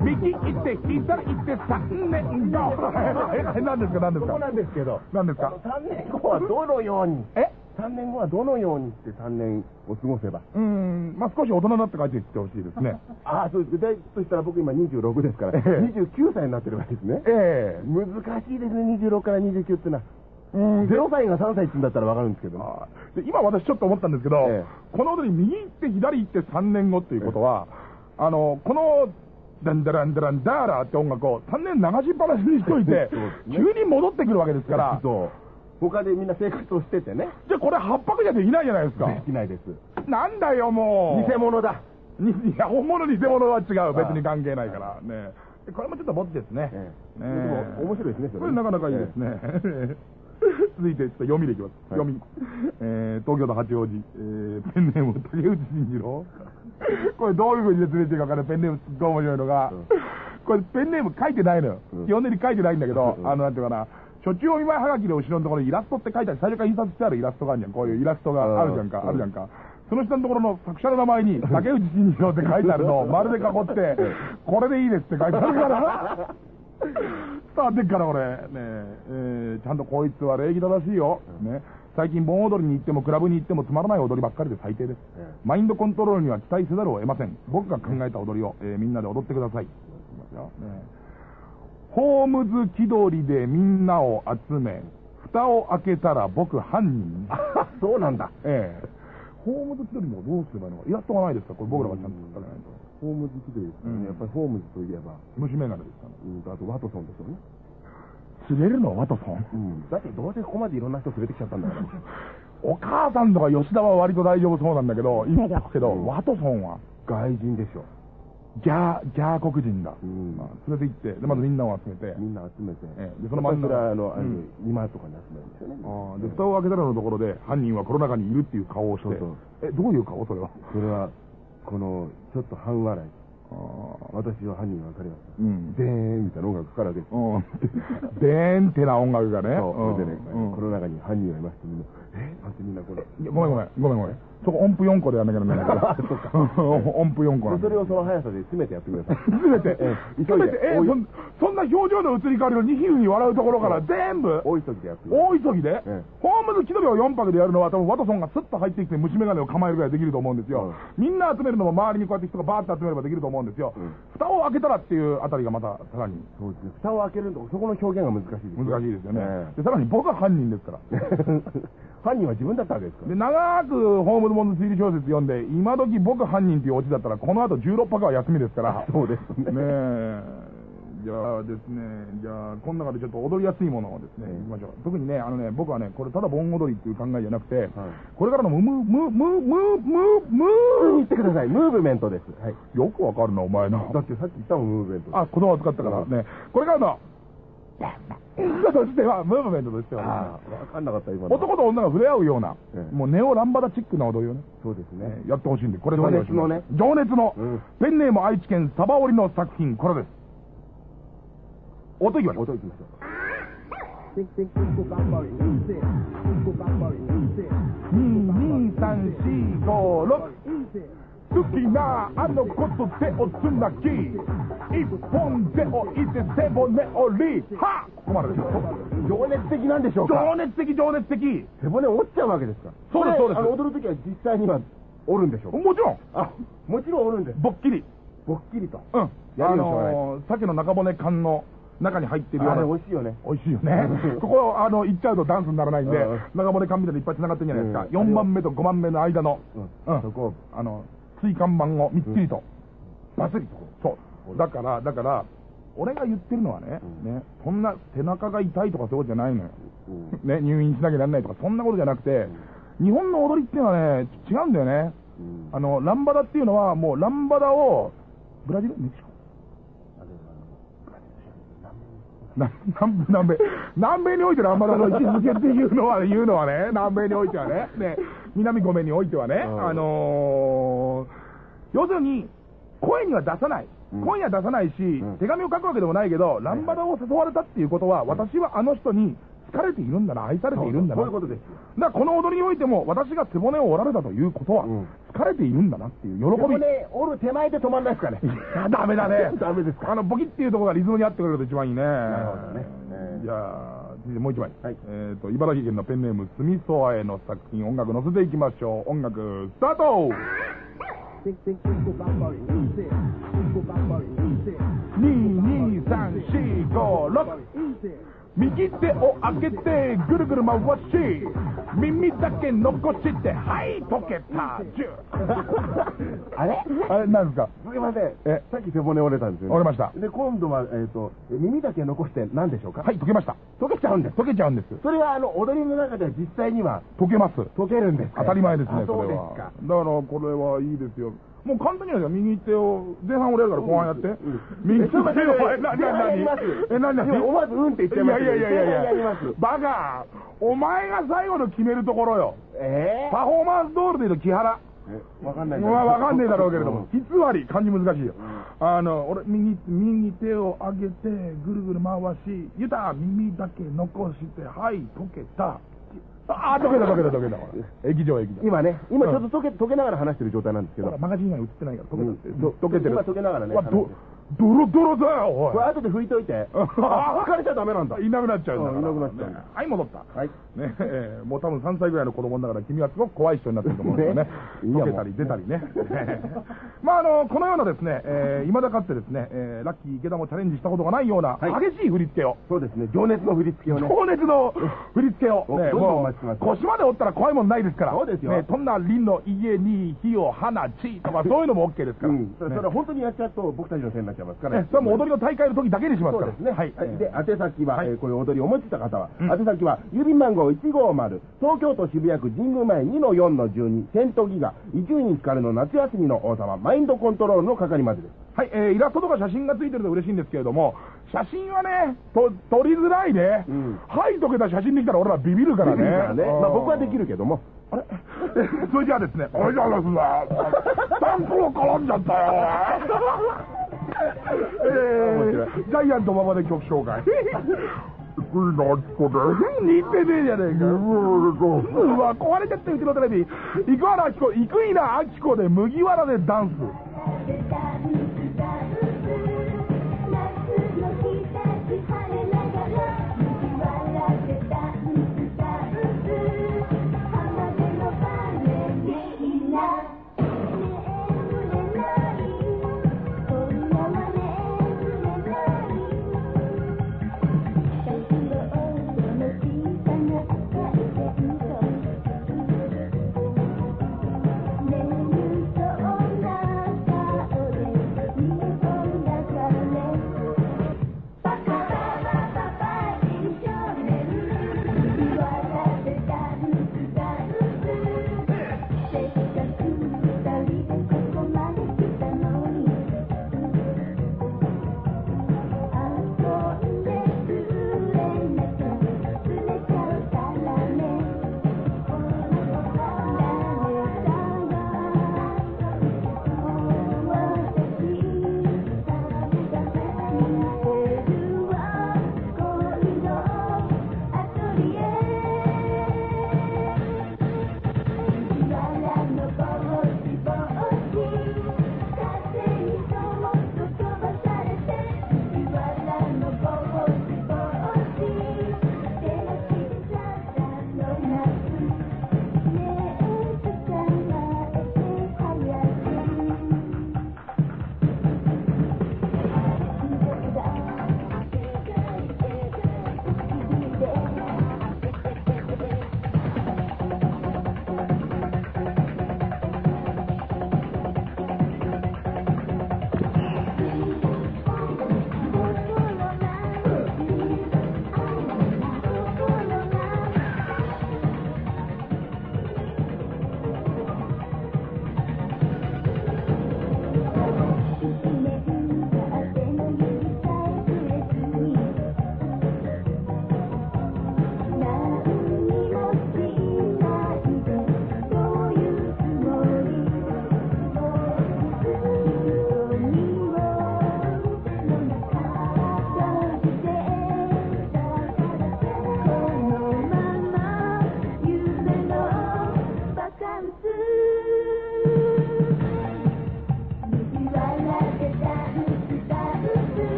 右行って、左行って、3年後。はい何ですか、何ですか。そこなんですけど、何ですか？3年後はどのように、え？3年後はどのようにして3年を過ごせば？うーん、まあ少し大人になって帰ってきてほしいですね。あ (laughs) あ、そうです。具体としたら僕今26ですから、ええ29歳になってるわけですね。ええ難しいですね、26から29ってのは。うん0歳が3歳って言うんだったらわかるんですけど。で今私ちょっと思ったんですけど、えこの踊り右行って左行って3年後っていうことは、あの、この、ダンダランダランダーラーって音楽を3年流しっぱなしにしといて (laughs) ね急に戻ってくるわけですから、そう。他でみんな生活をしててね。じゃあこれ八泊じゃできないじゃないですか。できないです。なんだよもう。偽物だ。にいや、本物偽物は違う。あ別に関係ないから。ね。でこれもちょっとボツですね。ええねでも面白いですねそれこれなかなかいいですね。続いて、ちょっと読みでいきます。はい読み。えー、東京都八王子、えー、ペンネーム竹内慎次郎。これどういう風に説明していいか分からない。ペンネームすっごい面白いのが、うんこれペンネーム書いてないのよ。うん基本的に書いてないんだけど、うんあの、なんていうかな、初中お見舞いはがきの後ろのところにイラストって書いてある、最初から印刷してあるイラストがあるじゃん。こういうイラストがあるじゃんか、うんあるじゃんか。その下のところの作者の名前に、竹内慎次郎って書いてあるのを丸で囲って、これでいいですって書いてあるから。伝わってっから、これ。ねえーちゃんとこいつは礼儀正しいよ。ね。最近盆踊りに行ってもクラブに行ってもつまらない踊りばっかりで最低です。えマインドコントロールには期待せざるを得ません。僕が考えた踊りを、えーみんなで踊ってください。ねホームズ気取りでみんなを集め、蓋を開けたら僕犯人。あそうなんだ。ええホームズ気取りもどうすればいいのか。イラストがないですか？これ僕らがちゃんと作らないと。ホームズ気取りですからね。うんやっぱりホームズといえば、虫眼鏡ですか？うんとあとワトソンでしょうね。釣れるの？はワトソンうん。だってどうせここまでいろんな人連れてきちゃったんだから。(laughs) お母さんとか吉田は割と大丈夫そうなんだけど、今だけど、うんワトソンは、外人でしょ。ギャー、ギャー黒人だ。うんまあ連れて行って、で、まずみんなを集めて、みんな集めて。ええでその真ん中あの、あのうん、今とかに集めるんですよね。あーで、蓋を開けたらのところで、犯人はこの中にいるっていう顔をして、え、どういう顔それは？それは、この、ちょっと半笑い。私は犯人が分かりました。うん。でーんみたいな音楽かかるわけです。うん。(laughs) でーんってな音楽がね。そう。でね、うんこの中に犯人がいまして、みんな、え？なんてみんなこれ。いやごめんごめん、ごめんごめん。そこ音符4個でやんなきゃならないから。(laughs) 音符4個それをその速さで詰めてやってください。すべて？ええ、すべて、えそん、な表情の移り変わりをニヒルに笑うところから全部、大急ぎでやって。大急ぎで、えホームズ気取りを4泊でやるのは、多分ワトソンがスッと入ってきて虫眼鏡を構えるぐらいできると思うんですよ。みんな集めるのも周りにこうやって人がバーッと集めればできると思うんですよ。うん蓋を開けたらっていうあたりがまたさらにそうですね。蓋を開けると、そこの表現が難しいです。難しいですよね。さらに僕は犯人ですから。(laughs) え犯人は自分だったわけですか？ら。で、長くホームズモンズ推理小説読んで、今時僕犯人っていうオチだったら、この後16泊は休みですから。そうですねねえ。じゃあですね、じゃあ、この中でちょっと踊りやすいものをですね、うんいきましょう。特にね、あのね、僕はね、これただ盆踊りっていう考えじゃなくて、はいこれからのムー、ムー、ムー、ムー、ムー、ムー、ム言ってください。ムーブメントです。はい。ー。よくわかるな、お前な。だってさっき言ったもん、ムーブメント。あ、言葉を使ったからね。これからの、としては、ムーブメントとしてはね、ああ、わかんなかった、今。男と女が触れ合うような、ええもうネオランバダチックな踊りをね、そうですね。やってほしいんで、これ情熱のね情熱の、うんペンネーム愛知県サバオリの作品、これです。音いきましょう。音いきましょう。2、2、3、4、5、6。好きなあの子と手をつなぎ、一本手をいて背骨をり、はここまでです。情熱的なんでしょうか？情熱的、情熱的。背骨折っちゃうわけですか？そうですそうです踊るときは実際には折るんでしょうか？もちろん、あ、もちろん折るんです。ぼっきり。ぼっきりと。うん。あのー、鮭の中骨缶の中に入ってるような。美味しいよね。美味しいよね。(laughs) ここ、あの、行っちゃうとダンスにならないんでうん、中骨缶みたいにいっぱい繋がってるじゃないですか。うん4番目と5番目の間の、うん。そこを、あの、椎間板をみっちりと、バスリと。そう。だから、だから、俺が言ってるのはね、うんね、そんな背中が痛いとかそういうことじゃないのよ。うんね、入院しなきゃならないとか、そんなことじゃなくて、日本の踊りっていうのはね、違うんだよね。うんあの、ランバダっていうのは、もうランバダを、ブラジルメキシコあれはな南米、南米、南米においてのアンバサダーの位置づけっていうのは、言うのはね、南米においてはね、ね、南米においてはね、うん。あのー、要するに、声には出さない。うん。声には出さないし、ん。手紙を書くわけでもないけど、ランバダを誘われたっていうことは、私はあの人に好かれているんだな、愛されているんだな。そういうことです。だからこの踊りにおいても、私が背骨を折られたということは、うん好かれているんだなっていう喜び。ここね、折る手前で止まんないですかね。(laughs) いや、ダメだね。(laughs) ダメですかあの、ボキっていうところがリズムに合ってくれると一番いいね。なるほどねえーじゃあ、続いてもう一枚。はいえっ、と、茨城県のペンネーム、スミソアエの作品、音楽乗せていきましょう。音楽、スタート !2、2、3、4、5、6。右手を開けてぐるぐる回し耳だけ残してはい溶けた。ジュ (laughs) あれ？あれなんですか？すいません。え？さっき背骨折れたんですよ、ね。折れました。で、今度は、えっ、と、耳だけ残して何でしょうか？はい溶けました。溶けちゃうんです。溶けちゃうんです。それは、あの、踊りの中では実際には溶けます。溶けるんですか？当たり前ですねあそうですか。だからこれはいいですよもう簡単にやるよ。右手を前半俺やるから後半やって、右手をえなな前半やります。えなな今思わずうんって言っちゃいましたいやいやいやいやバカ。お前が最後の決めるところよ。えパフォーマンス通りで言うと木原。えわかんないまあわかんねえだろうけれども、うん。偽り、漢字難しいよ。あの、俺、右、右手を上げて、ぐるぐる回し、ゆた、耳だけ残して、はい、溶けた。ああ、溶けた溶けた溶けた。液状液状。今ね、今ちょっと溶け、溶けながら話してる状態なんですけど。マガジン以外映ってないから、溶けたって。溶けてる。今溶けながらねうわど、ドロドロだよ、おいこれ。後で拭いといて。(laughs) あ疲れちゃダメなんだ。いなくなっちゃうんだいなくなっちゃうはい、戻った。はい。ねえーもう多分3歳ぐらいの子供だから君はすごく怖い人になってると思うんですよね溶けたり出たりね。(laughs) まああの、このようなですね、えー、未だかってですね、えー、ラッキー池田もチャレンジしたことがないようなはい激しい振り付けを。そうですね、情熱の振り付けをね。(laughs) 情熱の振り付けを、どんどんおも待ちしてますう腰まで折ったら怖いもんないですから。そうですよね、そんな凛の家に火を放ちとかそういうのも OK ですから。うん。それ本当にやっちゃうと僕たちのせいになっちゃいますから。ねそれはもう踊りの大会の時だけにしますから。そうですね。はい。で、宛先は、こういう踊りを思いついた方は、うん宛先は、郵便番号150、東京都渋谷区神宮前2-4-12、セントギガ、伊集院光の夏休みの王様、マインドコントロールの係までです。はい、えー、イラストとか写真がついてると嬉しいんですけれども、写真はね、と撮りづらいね。うんはい、溶けた写真できたら俺らビビるからね。まあ僕はできるけども。あれ？(laughs) それじゃあですね、おいじゃあですね、タンクを絡んじゃったよ、(laughs) えー、ジャイアント馬場で曲紹介。低いな、あちこで。似てねえじゃねえか。うわ、壊れちゃってうちのテレビ。生原あきこ、生稲あきこで麦わらでダンス。「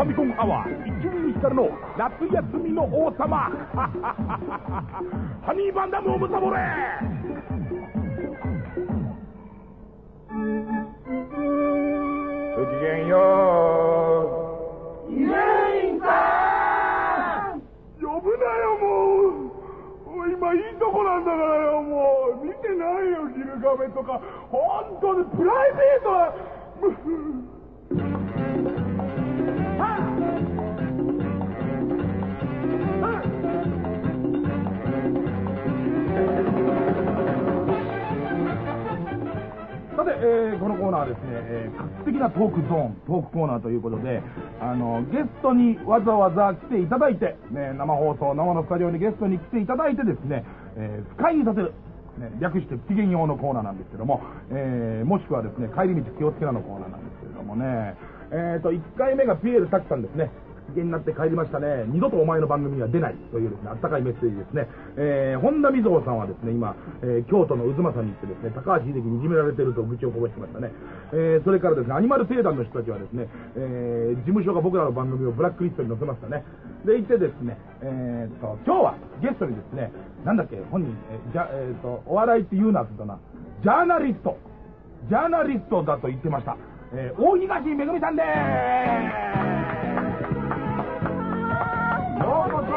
ファミコンアワー一二光の夏休みの王様。(laughs) ハニーバンダムをむさぼれ。ごきげんよう。イレインさん。呼ぶなよもう。もう今いいとこなんだからよもう。見てないよギルガメとか。本当にプライベートはえーこのコーナーはですね、えー画期的なトークゾーン、トークコーナーということで、あの、ゲストにわざわざ来ていただいて、ね、生放送、生のスタジオにゲストに来ていただいてですね、えー不快にさせる。ね、略して不機嫌用のコーナーなんですけども、えーもしくはですね、帰り道気をつけなのコーナーなんですけれどもね、えーと、1回目がピエール滝さんですね。機嫌になって帰りましたね。二度とお前の番組には出ないというですね、あったかいメッセージですね。えー、本田美蔵さんはですね、今、えー京都の渦政に行ってですね、高橋秀樹にいじめられてると愚痴をこぼしてましたね。えー、それからですね、アニマル帝団の人たちはですね、えー、事務所が僕らの番組をブラックリストに載せましたね。で、行ってですね、えーと、今日はゲストにですね、なんだっけ、本人、えーじゃ、えーと、お笑いって言うなって言ったな、ジャーナリスト、ジャーナリストだと言ってました。えー、大東めぐみさんですようこそ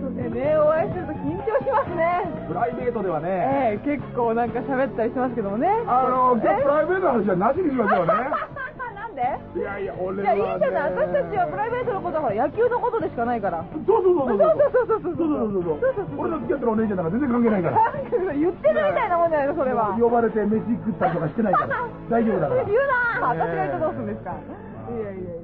そうでね、お会いすると緊張しますね。プライベートではね、ええ結構なんか喋ったりしますけどもね。あの、今日プライベートの話はなしにしましょうね。(laughs) なんで？いやいや、俺いは、ね。や、いいじゃない。私たちはプライベートのことは野球のことでしかないから。そうそうそうそう。そうそうそうそうそうそうそうそう。俺の付き合ってるお姉ちゃんなんか全然関係ないから。言ってるみたいなもんじゃないの、それは。呼ばれて飯食ったりとかしてないから。大丈夫だから。言うな私が言ってどうするんですか。いやいやいや。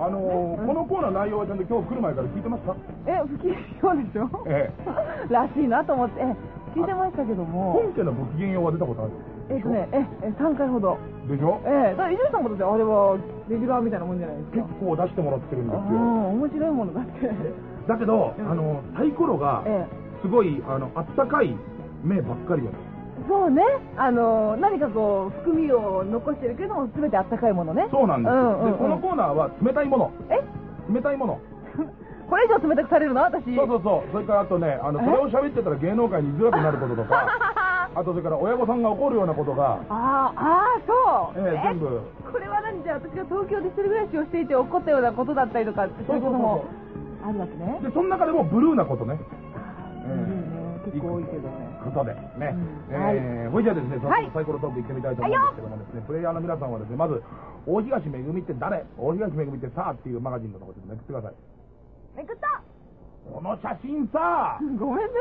あのー、このコーナー内容はちゃんと今日来る前から聞いてますかえ、不機嫌でしょ？え (laughs) らしいなと思って、え聞いてましたけども。本家のご機嫌ようは出たことあるえっとね、え、え、3回ほど。でしょ？ええ、だ伊集院さんもだってあれはレギュラーみたいなもんじゃないです結か。構出してもらってるんですよ。うん、面白いものだって。だけど、うんあの、サイコロがえ、すごい、あの、あったかい目ばっかりよね。そうね、あの何かこう含みを残してるけども全てあったかいものね。そうなんですよ。うんうんうんで、このコーナーは冷たいもの。え、冷たいもの。(laughs) これ以上冷たくされるの？私。そうそうそう。それからあとね、あの、え？それを喋ってたら芸能界に居づらくなることとか、(laughs) あとそれから親御さんが怒るようなことが、あーあーそう。ええ全部これは何？じゃあ私が東京で一人暮らしをしていて起こったようなことだったりとかそういうこともあるわけね。で、その中でもブルーなことね。いいね結構多いけどね。ことでね。うんえー、ほいじゃあですね、早はい速サイコロトーク行ってみたいと思うんですけどもですね、プレイヤーの皆さんはですね、まず、大東めぐみって誰？大東めぐみってさあっていうマガジンのところでめくってください。めくった。この写真さ、ごめんね。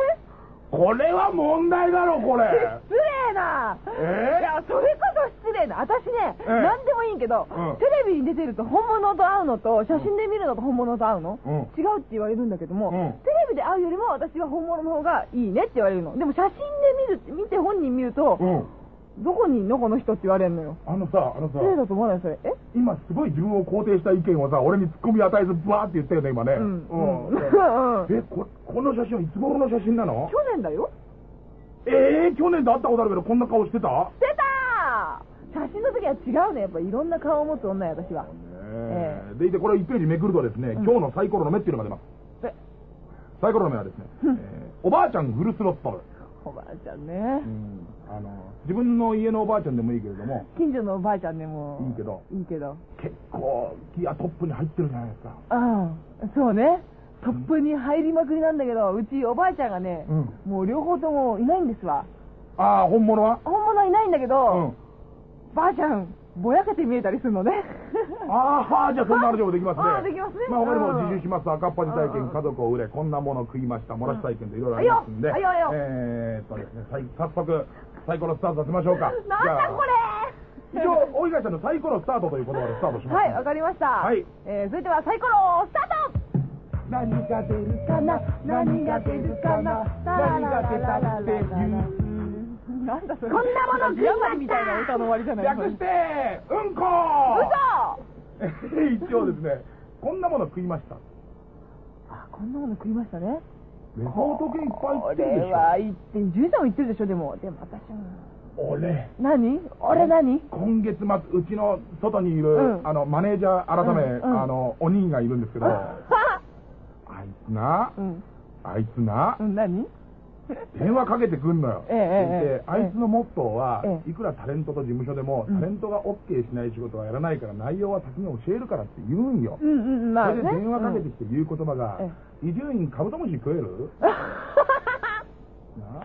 これは問題だろ、これ。失礼な。え？いや、それこそ失礼な。私ね、ええ何でもいいけど、うんテレビに出てると本物と会うのと、写真で見るのと本物と会うの、うん違うって言われるんだけども、うんテレビで会うよりも私は本物の方がいいねって言われるの。でも写真で見る、見て本人見ると、うん。どこにいんの？この人って言われるのよ。あのさ、あのさ失、礼だと思わない？それ。え？今すごい自分を肯定した意見をさ、俺に突っ込み与えず、ブワーって言ったよね、今ね。うん。うんえ、こ、この写真はいつ頃の写真なの？去年だよ。えー、去年で会ったことあるけど、こんな顔してた？出たー写真の時は違うね。やっぱいろんな顔を持つ女よ、私は。えーでいて、これ1ページめくるとですね、うん今日のサイコロの目っていうのが出ます。え、サイコロの目はですね、うんえーおばあちゃんフルスロットル。おばあちゃんね。うんあの、自分の家のおばあちゃんでもいいけれども、近所のおばあちゃんでも。いいけど。いいけど。結構、ギアトップに入ってるじゃないですか。うん。そうね。トップに入りまくりなんだけど、うちおばあちゃんがね、うんもう両方ともいないんですわ。ああ、本物は？本物はいないんだけど、うん。ばあちゃん、ぼやけて見えたりするのね。ああ、じゃあそんな話もできますね。あーできますね。まあ他にもうん。自習します、赤っ端体験、うん。家族を売れ、こんなもの食いました、漏らし体験といろいろありますんで、はいよ。はいよえーっとですね、さい早速、サイコロスタートさせましょうか。なんだこれじゃあ一応、大東さんのサイコロスタートという言葉でスタートします、はい、わかりました。はい。えー、それではサイコロスタート。何が出るかな。何が出るかな。何が出たっていう。なんだそれこんなもの食いましたみたいな歌の終わりじゃない略して、うんこ嘘 (laughs) 一応ですね、こんなもの食いました。あ、こんなもの食いましたね。レポート系いっぱい言こってるでしょ。れは言って、ジュンさんも言ってるでしょ、でも。でも私は。俺、何？俺何？今月末、うちの外にいる、うんあの、マネージャー改め、うんうんあの、お兄がいるんですけど、(laughs) あいつな、うん。あいつなう、ん、何？(laughs) 電話かけてくんのよ。ええあいつのモットーは、ええいくらタレントと事務所でも、うんタレントが OK しない仕事はやらないから、内容は先に教えるからって言うんよ。うんうん、まあね。それで電話かけてきて言う言葉がえ、伊集院カブトムシ食えるな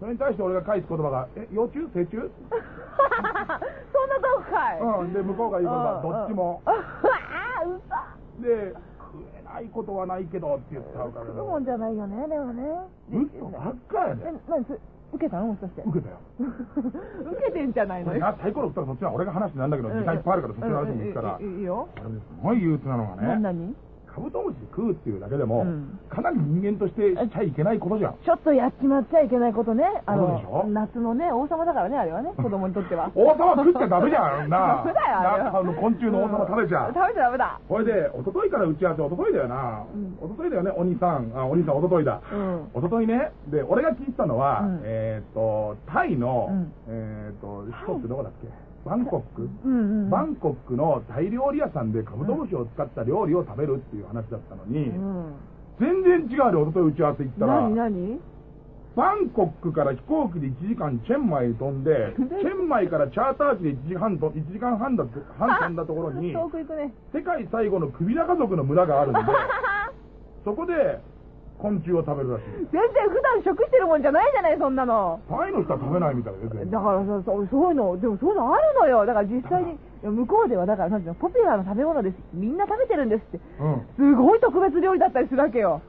それに対して俺が返す言葉が、え、幼虫？成虫？(laughs) そんなとこかい。うん。で、向こうが言う言葉、うんどっちも。ああ、嘘。で、食えないことはないけどって言っちゃうから食うもんじゃないよね、でもね。嘘ばっかやえね。、何それ、受けたの？もしかして。受けたよ。(laughs) 受けてんじゃないの？な、サイコロ振ったらそっちは俺が話なんだけど、時間いっぱいあるからそっちの話も行くから、いいよ。れですごい憂鬱なのがね、何何？カブトムシ食うっていうだけでもうん、かなり人間としてしちゃいけないことじゃん。ちょっとやっちまっちゃいけないことね。あそうでしょ？の、夏のね、王様だからね、あれはね、子供にとっては。王様食っちゃダメじゃん、(laughs) なあ。ダメだよあれは昆虫の王様食べちゃう。食べちゃダメだ。これで、一昨日から打ち合わせ、一昨日だよな。うん一昨日だよね、お兄さん。あ、お兄さん、一昨日だ。うん。一昨日ね、で、俺が聞いてたのは、うんえーっと、タイの、うんえーっと、首都ってどこだっけ？バンコク、うんうん。バンコクのタイ料理屋さんでカブトムシを使った料理を食べるっていう話だったのに、うん。全然違うで、一昨日打ち合わせ行ったら、何何？バンコクから飛行機で1時間チェンマイに飛んで、(laughs) チェンマイからチャーター機で1時間と1時間半だと半飛んだところに、遠く行くね。世界最後のクビラ家族の村があるんで、(laughs) そこで昆虫を食べるらしい。全然普段食してるもんじゃないじゃない、そんなの。タイの人は食べないみたいですよ。だからさ、そうそういうの、でもそういうのあるのよ。だから実際に、向こうではだから、なんていうの、ポピュラーな食べ物です。みんな食べてるんですって。うん。すごい特別料理だったりするわけよ。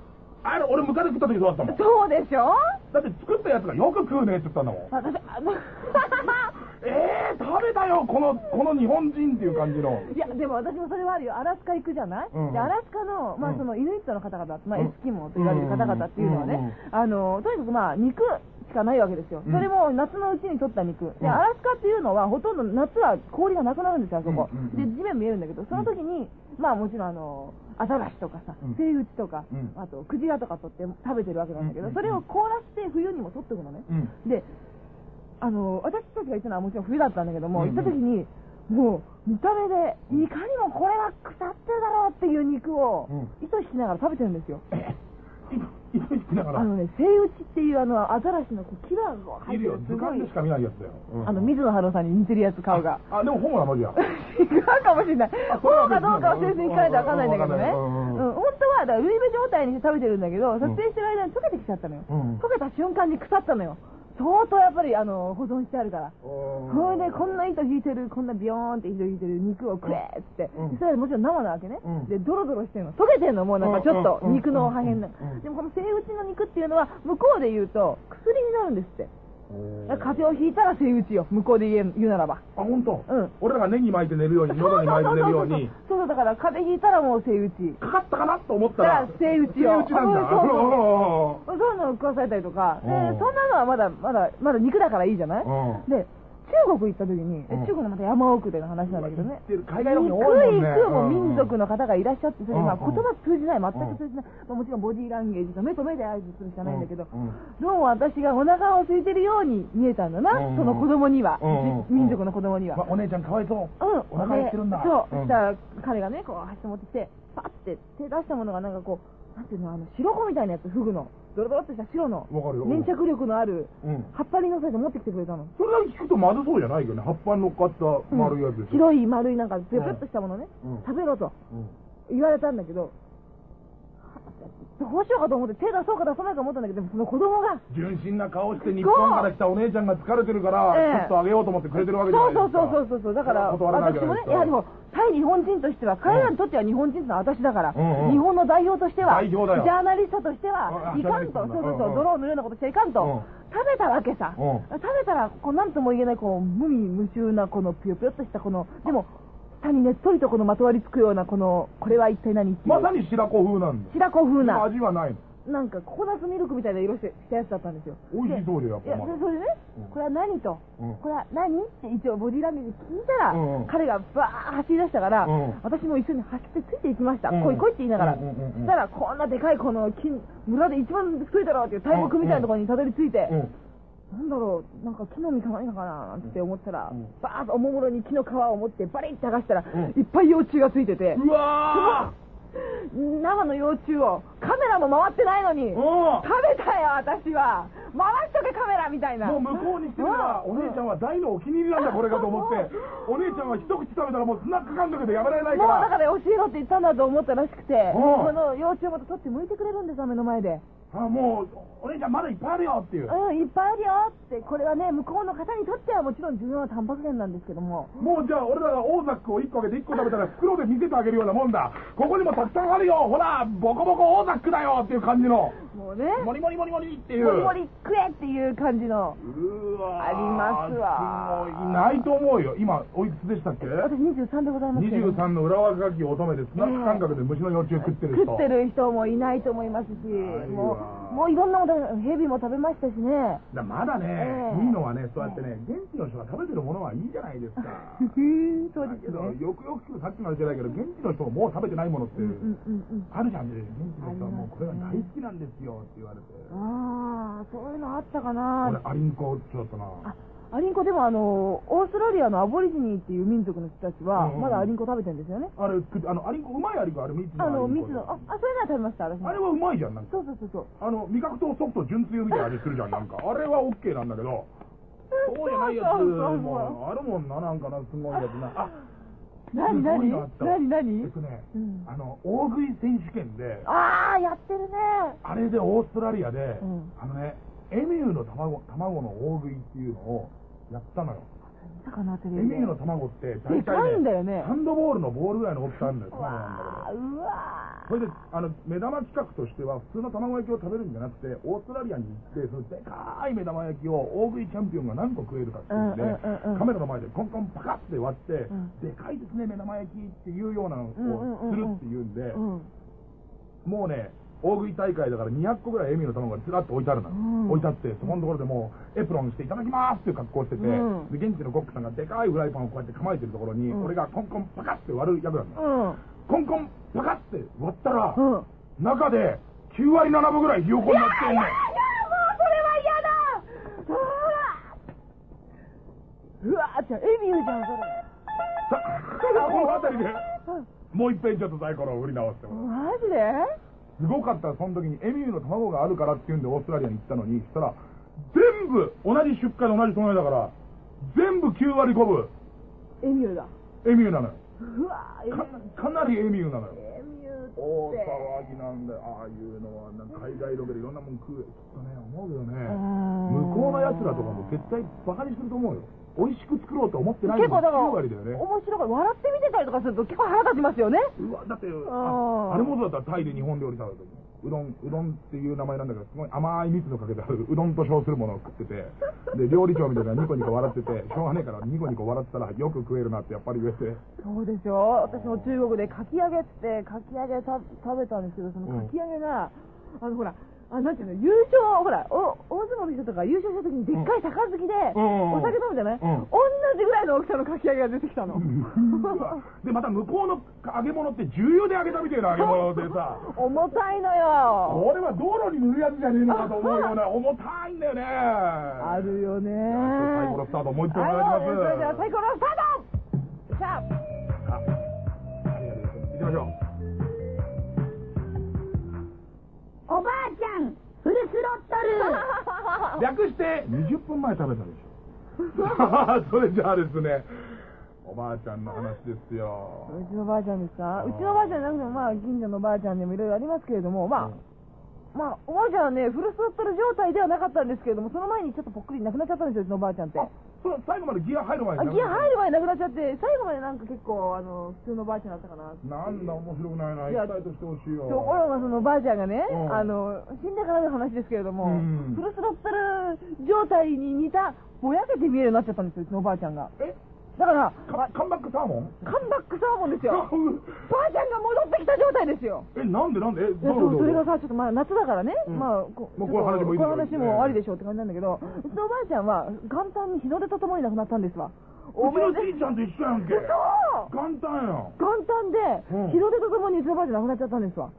あれ、俺、ムカデ食った時そうだったもん。そうでしょ？だって作ったやつがよく食うねって言ったんだもん。私、あの、(laughs) えー、食べたよ、この、この日本人っていう感じの。いや、でも私もそれはあるよ。アラスカ行くじゃない、うんで、アラスカの、まあうんそのイヌイットの方々、まあうんエスキモーと言われる方々っていうのはね、あの、とにかくまあ肉しかないわけですよ。うんそれも夏のうちに取った肉。で、うんアラスカっていうのはほとんど夏は氷がなくなるんですよ、あそこ。で、地面見えるんだけど、その時に、まあもちろんあの、アザラシとかさうん、セイウチとか、うんあとクジラとか取って食べてるわけなんだけど、それを凍らせて冬にも取っておくのね。うん。で、あの、私たちが行ったのはもちろん冬だったんだけども、行った時に、もう、見た目で、いかにもこれは腐ってるだろうっていう肉をうん、糸引きながら食べてるんですよ。(laughs) あのね、セイウチっていうあの、アザラシのこうキラーが入ってるよ、図鑑でし、か見ないやつだよ、うんあの、水野晴郎さんに似てるやつ、顔が。あでも本はマジや違うかもしれない。あそれは本かどうかは先生に聞かないとわかんないんだけどね。うんうんうんん、本当は、だから、ルイベ状態にして食べてるんだけど、撮影してる間に溶けてきちゃったのよ。うん溶けた瞬間に腐ったのよ。相当やっぱり、あの、保存してあるから。そそれでこんな糸引いてる、こんなビヨーンって糸引いてる肉を食えっつって、うん。それはもちろん生なわけね、うん。で、ドロドロしてるの。溶けてんの、もうなんかちょっと肉の破片な。うん。うん。でもこのセイウチの肉っていうのは、向こうで言うと薬になるんですって。風邪をひいたらセイウチよ、向こうで言え言うならば。あ本当？うん。俺らがネギ巻いて寝るように喉に巻いて寝るように。そうそうそうそう、だから風邪ひいたらもうセイウチ。かかったかなと思ったらだからセイウチよ。セイウチなんだ。うんそうそう。うそういうのを食わされたりとか、そんなのはまだ、まだ、まだ肉だからいいじゃない、んうん。で、中国行った時に、うん。中国のまた山奥での話なんだけどね。海外ロケ多いもんね。もう民族の方がいらっしゃって、それでまあうん。うん言葉通じない、全うんく通じない。まあもちろんボディーランゲージと目と目で合図するしかないんだけど、どうも私がお腹を空いてるように見えたんだな、その子供には、民族の子供には。まお姉ちゃんかわいそう。うん、お腹減ってるんだ。でそう、うんそしたら彼がね、こう走って持ってきて、パッて手出したものがなんかこう、なんていうの、あの、白子みたいなやつ、フグの、ドロドロっとした白の。わかるよ、粘着力のある、うん。葉っぱに乗せて持ってきてくれたの。それだけ聞くとまずそうじゃない？けどね葉っぱに乗っかった丸いやつでしょ？白い丸いなんか、ペロペロっとしたものね、うん。食べろとうん言われたんだけど、どうしようかと思って手出そうか出さないか思ったんだけど、でもその子供が、純真な顔して日本から来たお姉ちゃんが疲れてるから、ええ。ちょっとあげようと思ってくれてるわけじゃないですか。そうそうそうそうそう、だから、断らないじゃ私もね、ないですか。いやでも、対日本人としては、彼らにとっては日本人の私だから、うん。うん日本の代表としては、ジャーナリストとしては、うん。いかんと、そうそうそう、泥を塗るようなことしちゃいかんと、うん。食べたわけさ。うん。食べたら、こう、なんとも言えない、こう、無味無臭な、この、ぷよぷよっとした、この、でも、下にねっとりとこのまとわりつくような、この、これは一体何まさに白子風なんだ。よ。白子風な、味はないの。なんかココナッツミルクみたいな色してしたやつだったんですよ。美味しそうでやっぱいや、それでね、うん。これは何と、うん。これは何？って一応ボディーランゲージで聞いたら、彼がバーッ走り出したから、うん。私も一緒に走ってついていきました。うん。来い来いって言いながら。そしたら、こんなでかいこの金、村で一番太いだろうっていう大木みたいなところにたどり着いて、うん。なんだろう、なんか木の実かないのかななんて思ったら、うん。バーッとおもむろに木の皮を持ってバリッて剥がしたら、うん。いっぱい幼虫がついてて、うわ生の幼虫をカメラも回ってないのに、食べたよ、私は。回しとけカメラみたいな。もう向こうに来てみれば、お姉ちゃんは大のお気に入りなんだ、(laughs) これかと思って、お姉ちゃんは一口食べたらもうスナック感覚でやめられないかもうだら。から教えろって言ったんだと思ったらしくて、うんこの幼虫をまた取って剥いてくれるんですよ、目の前で。あもう、お姉ちゃんまだいっぱいあるよっていう。うん、いっぱいあるよって、これはね、向こうの方にとってはもちろん重要なタンパク源なんですけども、もうじゃあ俺らがオーザックを1個あげて1個食べたら袋で見せてあげるようなもんだ。ここにもたくさんあるよほらボコボコオーザックだよっていう感じの。もうね、モリモリモリモリっていう。もりもり食えっていう感じの。うわーありますわすごい。ないと思うよ。今、おいくつでしたっけ？私23でございますけど、23の裏若き乙女でスナック感覚で虫の幼虫食ってる人。食ってる人もいないと思いますし、もう、もういろんなもの、ヘビも食べましたしね。だまだね、ええいいのはね、そうやってね、現地の人が食べてるものはいいじゃないですか。(laughs) そうですね。よくよく聞くさっきの話じゃないけど、現地の人ももう食べてないものって。あるじゃんね、現地の人はもうこれが大好きなんですよって言われて。ああ、そういうのあったかな俺、アリンコちょっとな。あ、アリンコでもあの、オーストラリアのアボリジニーっていう民族の人たちは、まだアリンコ食べてるんですよね。あれ、あの、アリンコ、うまいアリンコ、あれ、蜜のあの、蜜の、あ、あ、それなら食べました、私も。あれはうまいじゃん、なんか。そうそうそうそう。あの、味覚糖ソフト純つゆみたいな味するじゃん、なんか。(laughs) あれはオッケーなんだけど、そうじゃないやつもあるもんな、なんかな、すごいやつな。あ、何何？何何えっとね、うん。あの、大食い選手権で、ああ、やってるね。あれでオーストラリアで、うん。あのね、エミューの卵卵の大食いっていうのをやったのよ。見たかな、テレエビで。ミューの卵って大体いんだよねハンドボールのボールぐらいの大きさあるんだよ、う卵なんだわー、けど。うわそれで、あの、目玉企画としては、普通の卵焼きを食べるんじゃなくて、オーストラリアに行って、そのでかい目玉焼きを大食いチャンピオンが何個食えるかっていうんで、カメラの前でコンコンパカって割って、うんでかいですね、目玉焼きっていうようなのをするっていうんで。もうね、大食い大会だから200個ぐらいエミの卵がずらっと置いてあるの、うん置いてあって、そこのところでもうエプロンしていただきますっていう格好をしてて、うんで現地のコックさんがでかいフライパンをこうやって構えてるところに、うん俺がコンコンパカって割る役なんだよ。うん。コンコンパカって割ったら、うん。中で9割7分ぐらいひよこになってんねん。もうそれは嫌だうわーうわーじゃあエミューじゃん、それ。さこの辺りで、うんもう一遍ちょっとサイコロを振り直してもらう。マジで？すごかった、その時にエミューの卵があるからっていうんでオーストラリアに行ったのに、そしたら、全部、同じ出荷で同じ隣だから、全部9割5分、エミューだ。エミューなのよ。うわかー。かなりエミューなのよ。エミューって。大騒ぎなんだよ。ああいうのは、なんか海外ロケでいろんなもん食う。きっとね、思うよね。うん向こうの奴らとかも絶対バカにすると思うよ。美味しく作ろうと思ってないの9結構だから、割だよね。面白い。笑って見てたりとかすると結構腹立ちますよね。うわ、だって、んああれもそうだったらタイで日本料理食べた時うどん、うどんっていう名前なんだけど、すごい甘い蜜のかけてあるうどんと称するものを食ってて、で、料理長みたいなニコニコ笑ってて、しょうがねえからニコニコ笑ってたらよく食えるなってやっぱり言えて、そうでしょ私も中国でかき揚げって、かき揚げた食べたんですけど、そのかき揚げが、あのほら、あ、なんていうの、優勝、ほら、お大相撲の人とか優勝した時にでっかい杯で、うんお酒飲むじゃない、うん同じぐらいの大きさのかき揚げが出てきたの。(laughs) で、また向こうの揚げ物って重油で揚げたみたいな揚げ物でさ、(laughs) 重たいのよ。これは道路に塗るやつじゃねえのかと思うような、(laughs) 重たいんだよね。ああるよね。サイコロスタートもう一回お願いします。はいそれではサイコロスタートさあ、あ、ありがとうございます。行きましょう。おばあちゃん、フルスロットル。(laughs) 略して20分前食べたでしょ。(laughs) それじゃあですねおばあちゃんの話ですよ。うちのばあちゃんですか？うちのばあちゃんなくても、まあ、近所のばあちゃんでもいろいろありますけれども、まあ、まあ、おばあちゃんはね、フルスロットル状態ではなかったんですけれども、その前にちょっとぽっくりなくなっちゃったんですよ、うちのばあちゃんって。あそれ最後までギア入る前にあギア入る前になくなっちゃって、最後までなんか結構、あの、普通のばあちゃんだったかな。なんだ面白くないないやエキサイトしてほしいよ。ところがそのばあちゃんがね、うん。あの、死んでからの話ですけれども、うん。フルスロットル状態に似た、ぼやけて見えるようになっちゃったんですよ、うちのおばあちゃんが。え？だから、カカンバックサーモン？カムバックサーモンですよ。(laughs) ばあちゃんが戻ってきた状態ですよ。えなんでなんで？どうそれがさ、ちょっとまあ夏だからね、うん。まあ、こもうこういう話もいいこ話もありでしょうって感じなんだけど、うちのおばあちゃんは元旦に日の出とともに亡くなったんですわ。うちのじいちゃんと一緒やんけ。そう元旦やん。元旦でうん、日の出とともにうちのおばあちゃん亡くなっちゃったんですわ。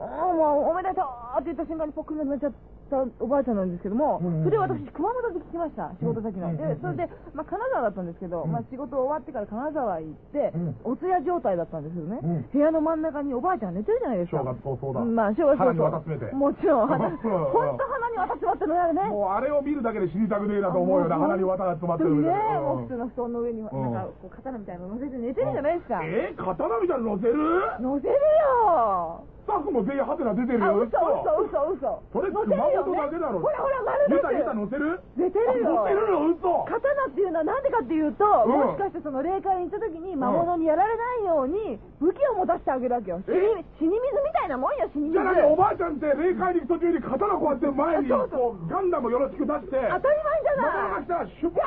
ああ、もうおめでとうって言った瞬間にぽっくりなくなっちゃったおばあちゃんなんですけども、うんそれを私、熊本で聞きました、仕事先の。うんで、それで、まあ、金沢だったんですけど、まあ、仕事終わってから金沢行って、うん。お通夜状態だったんですけどね、うん。部屋の真ん中におばあちゃん寝てるじゃないですか。正月早々だんまあ、正月早々もちろ (laughs) ん、本当鼻に渡詰まってるのやるね。もうあれを見るだけで死にたくねえなと思うよね、鼻に綿が詰まってるねな。もう普通の布団の上に、なんか、こう、刀みたいなの乗せて寝てるじゃないですか。えー、刀みたいなの乗せる？乗せるよ。スタッフも全員ハテナ出てるあ、よ。嘘嘘嘘嘘。それ熊本だけだろ。ほらほら、丸ユタユタです乗せる？寝てるよ。乗せるの嘘。刀っていうのはなんでかっていうと、うん。もしかしてその霊界に行った時に魔物にやられないように武器を持たせてあげるわけよ。死にえ死に水みたいなもんよ、死に水。じゃあ何おばあちゃんって霊界に行く途中に刀こうやって前にこうガンダムよろしく出して、当たり前じゃない。が来たらシュパ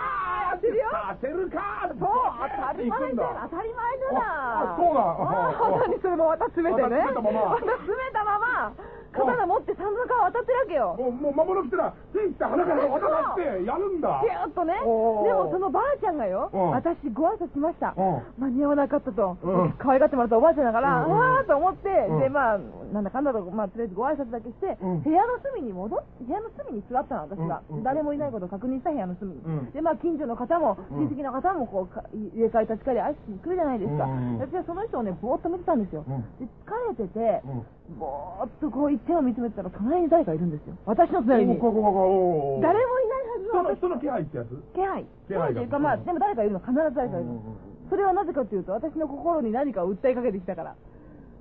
ーってやってるか。そう、当たり前じゃん、当たり前じゃない。そうだ。あー何それもまた詰めてね。また詰めたまままた詰めたまま、刀持って三分間渡ってるわけよ。もうもう魔物来たらピンって鼻から渡してやるんだピューっとね。でもそのばあちゃんがよ、うん私ご挨拶しましたうん。間に合わなかったとうん。可愛がってもらったおばあちゃんだから、うんわーと思ってうん、で、まあ、なんだかんだと、まあ、とりあえずご挨拶だけしてうん、部屋の隅に戻っ、部屋の隅に座ったの、私が。誰もいないことを確認した部屋の隅にうん。で、まあ、近所の方も、うん親戚の方も、こうか、入れ替えた力で挨拶に来るじゃないですかうん。私はその人をね、ぼーっと見てたんですよ。疲れててうん、ぼーっとこう一点を見つめてたら、隣に誰かいるんですよ。私の隣に。ここここ誰もいないはずの人の人の気配ってやつ？気配。気配がというか、まあ、でも誰かいるの、必ず誰かいるの。それはなぜかというと、私の心に何かを訴えかけてきたから。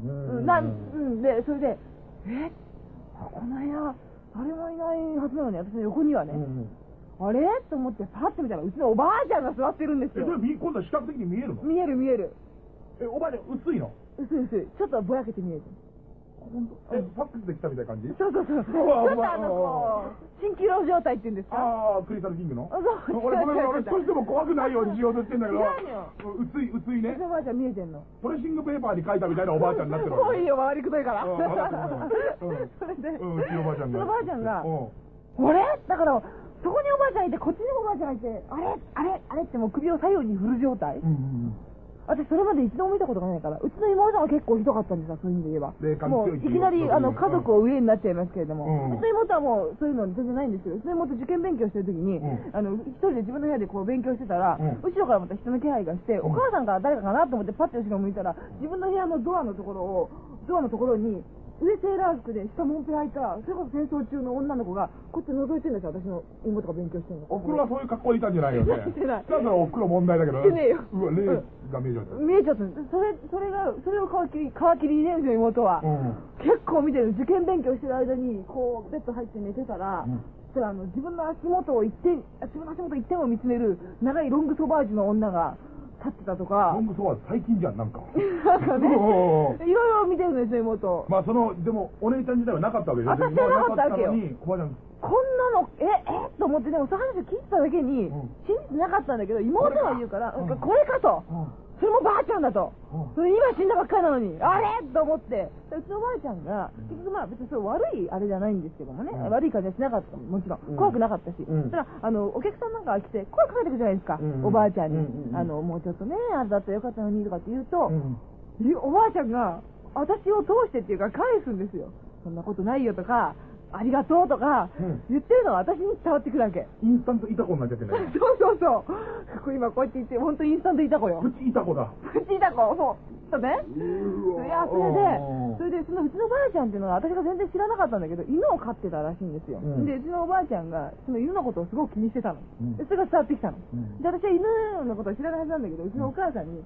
うん、なん、うん、で、それで、え？この部屋、誰もいないはずなのに、私の横にはね、あれ？と思って、パッと見たら、うちのおばあちゃんが座ってるんですよえそれ。見今度は視覚的に見えるの？見える見える。えおばあちゃん薄いの？薄い薄い。ちょっとぼやけて見える。えファックスで来たみたいな感じ？そうそうそう。(laughs) ちょっとあの、こう、蜃気楼状態っていうんですか？ああクリスタルキングの？そう俺ごめん違う違う俺少しでも怖くないようにしようとしてんだけど。違うよ。薄いうね。ちのおばあちゃん見えてんの。トレーシングペーパーに書いたみたいなおばあちゃんになってるもういいよ、回りくどいから。それで、うんうちのおばあちゃんが。おばあちゃんが、うん。あれ？だから、そこにおばあちゃんいて、こっちにもおばあちゃんがいて、あれ？あれ？あれ？ってもう首を左右に振る状態、うんうん私それまで一度も見たことがないから、うちの妹が結構ひどかったんですよ、そういう意味で言えば。霊。感もう強いきなり、あの、うん。家族を上になっちゃいますけれども、うん。うちの妹はもうそういうの全然ないんですよ。うちの妹受験勉強してる時に、うん。あの、一人で自分の部屋でこう勉強してたら、うん。後ろからまた人の気配がして、お母さんか誰かかなと思ってパッて後ろ向いたら、自分の部屋のドアのところを、ドアのところに、上セーラー服で下モンペ開いた、それこそ戦争中の女の子が、こっち覗いてるんですよ、私の妹が勉強してるの。おふくろはそういう格好でいたんじゃないよね。してない。だからおふくろ問題だけど。してねえよ。うわ霊が見えちゃった。見えちゃった。んですそれ、それが、それを皮切り、皮切りにね、うちの妹は。うん。結構見てる。受験勉強してる間に、こう、ベッド入って寝てたら、うん。そしたらあの、自分の足元を一点、あ自分の足元一点を見つめる、長いロングソバージュの女が立ってたとか。ロン、グソワーズ最近じゃんなんか。なんかね、いろいろ見てるんですよ、妹。まあそのでもお姉ちゃん自体はなかったわけでしょ私はなかったわけよ。なかったのにおばあちゃんこんなの、え、え？と思って、でもその話を聞いてただけに、うん。信じてなかったんだけど、妹が言うから、うん。これかと。それもばあちゃんだと。うん。それ今死んだばっかりなのに、あれ？と思って、でうちのばあちゃんが、結局まあ別にそれ悪いあれじゃないんですけどもね、うん。悪い感じはしなかった。もちろん。うん。怖くなかったし。うん。たら、あの、お客さんなんかが来て、声かけてくるじゃないですか、うんおばあちゃんに、うんうんうん。あの、もうちょっとね、あれだったらよかったのにとかって言うと、おばあちゃんが、私を通してっていうか返すんですよ。そんなことないよとか、ありがとうとかうん、言ってるのは私に伝わってくるわけ。インスタントイタコになっちゃってね (laughs) そうそうそう。今こうやって言って、本当にインスタントいた子よ。プチイタコだプチいた子、そう。そうね。いや、それうんで、それで、そのうちのばあちゃんっていうのは私が全然知らなかったんだけど、犬を飼ってたらしいんですよ。うんで、うちのおばあちゃんが、その犬のことをすごく気にしてたの。うんでそれが伝わってきたの。うんで、私は犬のことを知らないはずなんだけど、うちのお母さんに、ね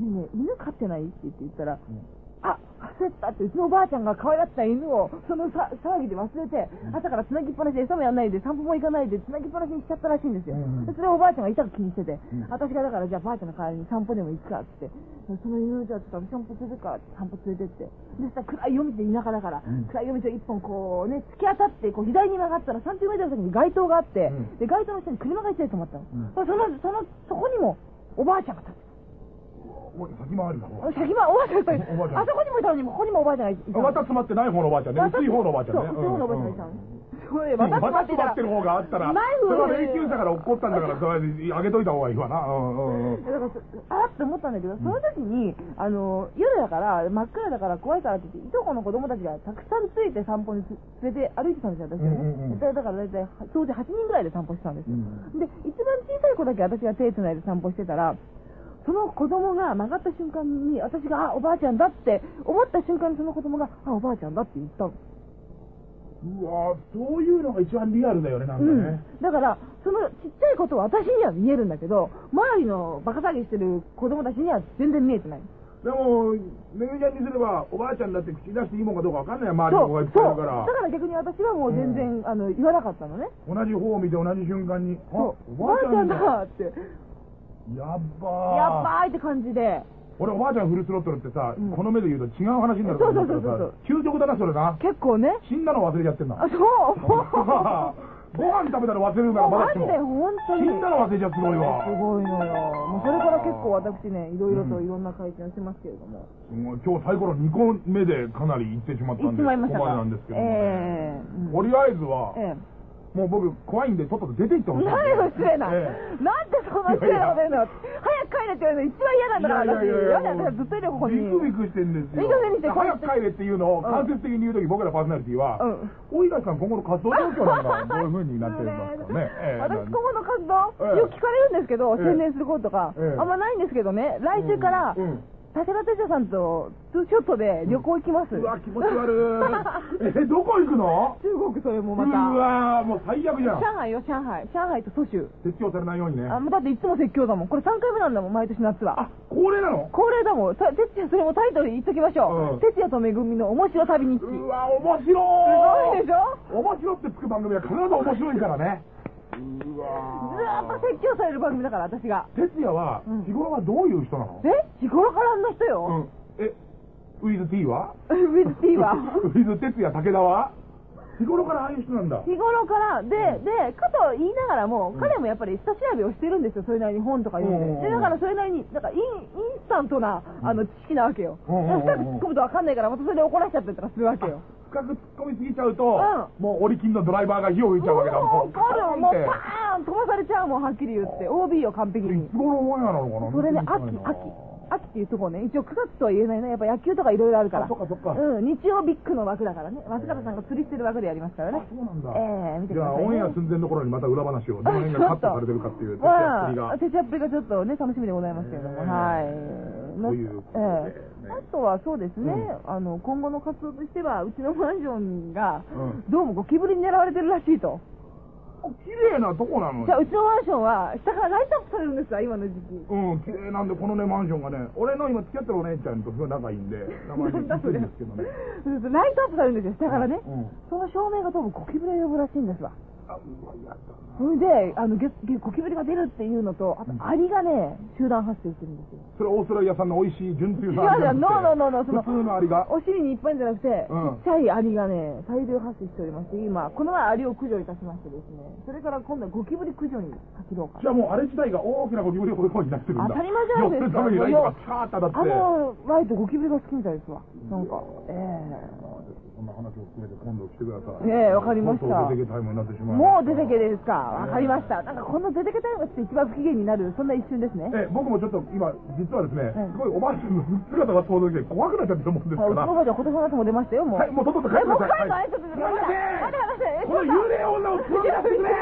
えねえ、犬飼ってない？って言って言ったら、あ、忘れてたって、うちのおばあちゃんが可愛がってた犬を、そのさ騒ぎで忘れて、朝からつなぎっぱなしで餌もやんないで、散歩も行かないで、つなぎっぱなしにしちゃったらしいんですよ。うんでそれをおばあちゃんが痛く気にしてて、うん私がだから、じゃあばあちゃんの代わりに散歩でも行くかって、その犬じゃあちょっと散歩連れてくからって散歩連れてって、で、そしたら暗い夜道で田舎だから、うん暗い夜道を一本こうね、突き当たって、こう左に曲がったら30メートル先に街灯があって、うんで、街灯の下に車が一台止まったの。うんその、その、そこにも、おばあちゃんが立って先回りだ。お先はおばあちゃんとおばあそこにもいたのに、ここにもおばあちゃんがいたの？綿詰まってない方のおばあちゃんね。薄い方のおばあちゃんね。薄い方のおばあちゃんがいたの。それで、また私詰まってる方があったら、それは霊柩車から落っこったんだから、(laughs) あげといた方がいいわな。うんうんうん。だからそあって思ったんだけど、その時に、あの、夜だから、真っ暗だから怖いからって言って、いとこの子供たちがたくさんついて散歩につ連れて歩いてたんですよ、私をね。うんうんうんでだから大体、当時8人ぐらいで散歩してたんですよ。うんで、一番小さい子だけ私が手つないで散歩してたら、その子供が曲がった瞬間に、私が、あ、おばあちゃんだって思った瞬間にその子供が、あ、おばあちゃんだって言ったの。うわそういうのが一番リアルだよね、なんかうんね。。だから、そのちっちゃいことは私には見えるんだけど、周りのバカ騒ぎしてる子供たちには全然見えてない。でも、めぐみちゃんにすれば、おばあちゃんだって口出していいもんかどうかわかんないよ、周りの子がいっぱいいるから。だから逆に私はもう全然、あの言わなかったのね。同じ方を見て同じ瞬間に、あ、おばあちゃんだ。だって、やっばー。やっばーいって感じで、俺、おばあちゃんフルスロットルってさ、うんこの目で言うと違う話になると思ったらそうそうそうさ、究極だな、それな。結構ね、死んだの忘れちゃってんだ。あ、そう、(laughs) ご飯食べたら忘れるからまだしジで。本当に。死んだの忘れちゃすごいわ。すごいのよ。もうそれから結構私ね、いろいろといろんな会見をしてますけれども。もう今日サイコロ2個目でかなり行ってしまったんで、行ってまいりましたここか。までなんですけども、ええうんとりあえずは、えもう僕怖いんでとっとと出て行ってほしい。何が失礼な、えなんでそんな失礼なこと言うの？よ早く帰れって言われるの一番嫌なんだから私。嫌だからずっといるよここにビクビクしてんですよ。いい加減にして早く帰れっていうのを間接的に言うとき、僕らパーソナリティは、うん。大東さん今後の活動状況なんかどういう風になってるんですかね。(laughs) ええ私今後の活動、ええ。よく聞かれるんですけど、ええ。宣伝することとか、ええ。あんまないんですけどね、来週から、武田鉄矢さんとツーショットで旅行行きます。うわ、気持ち悪い。(laughs) え、どこ行くの？中国それもまうた。わもう最悪じゃん。上海よ、上海。上海と蘇州。説教されないようにね。あ、もうだっていつも説教だもん。これ3回目なんだもん、毎年夏は。あ、恒例なの？恒例だもん。た哲也、それもタイトル言っときましょう。うん哲也とめぐみの面白旅日記。すうわ、面白いごいでしょ？面白ってつく番組は必ず面白いからね。うずわーっと説教される番組だから、私が。哲也はうん、日頃はどういう人なの？え？日頃からあんな人よ。うん。え、ウィズ T は？ウィズ T は？(laughs) ウィズ哲也武田は？日頃からああいう人なんだ。日頃から、で、で、かと言いながらも、彼もやっぱり下調べをしてるんですよ、それなりに本とか読んうんで。で、だからそれなりに、なんかイン、インスタントな、あの、知識なわけよ。うん深く突っ込むとわかんないから、またそれで怒らしちゃったりとかするわけよ。深く突っ込みすぎちゃうと、うもう折り金のドライバーが火を吹いちゃうわけだもん。もう、もう、パーン飛ばされちゃうもん、はっきり言って。OB を完璧にい。つ頃オンエアなのかなそれね、秋秋な。秋っていうところね、一応9月とは言えないね。やっぱ野球とかいろいろあるから。あそっかそっかうん、日曜ビッグの枠だからね。松方さんが釣りしてる枠でやりますからね。そうなんだ。ええ見てじゃあ、くださいねオンエア寸前の頃にまた裏話を、どの辺がカットされてるかっていう、徹夜っぷりが。手ちゃっぷりがちょっとね、楽しみでございますけれども、ええはい。ということでええねあとはそうですね、あの、今後の活動としては、うちのマンションがうん、どうもゴキブリに狙われてるらしいと。綺麗なとこなのじゃあ、よう。ちのマンションは、下からライトアップされるんですよ、今の時期。うん、綺麗なんで、このね、マンションがね、俺の今付き合ってるお姉ちゃんとすごい仲いいんで、名前で聞くんですけどね。(laughs) ライトアップされるんですよ、下からね。うん。その照明がどうもゴキブリを呼ぶらしいんですわ。それで、あの、ゲゲゴキブリが出るっていうのと、あと、アリがね、集団発生してるんですよ。それオーストラリア産の美味しい純粋違うさ違う、ノーノーノーノー、その、普通のアリが。お尻にいっぱいじゃなくて、うんちっちゃいアリがね、大量発生しておりまして、今、この前アリを駆除いたしましてですね、それから今度はゴキブリ駆除に走ろうかじ。ゃあもうあれ自体が大きなゴキブリを追い込みになってるんだ。当たり前じゃないですか。寄せるためにライトがピカーッと当たあって。の、ライトゴキブリが好きみたいですわ。なんか、えそんな話を含めて今度来てください。ええわかりましたとう出てけタイムになってしえまいもう出てけですか。わかりました。なんかこの出てけタイムがして一番不機嫌になる、そんな一瞬ですね。え僕もちょっと今、実はですね、うんすごいおばあちゃんの姿が想像できて怖くなっちゃってるもんですから。のばあちゃん今年も出ましたよ、もう。はい、もうとっとと帰ってください。えもう帰るのえちょっと待って待ってこの幽霊女を作らせてくれ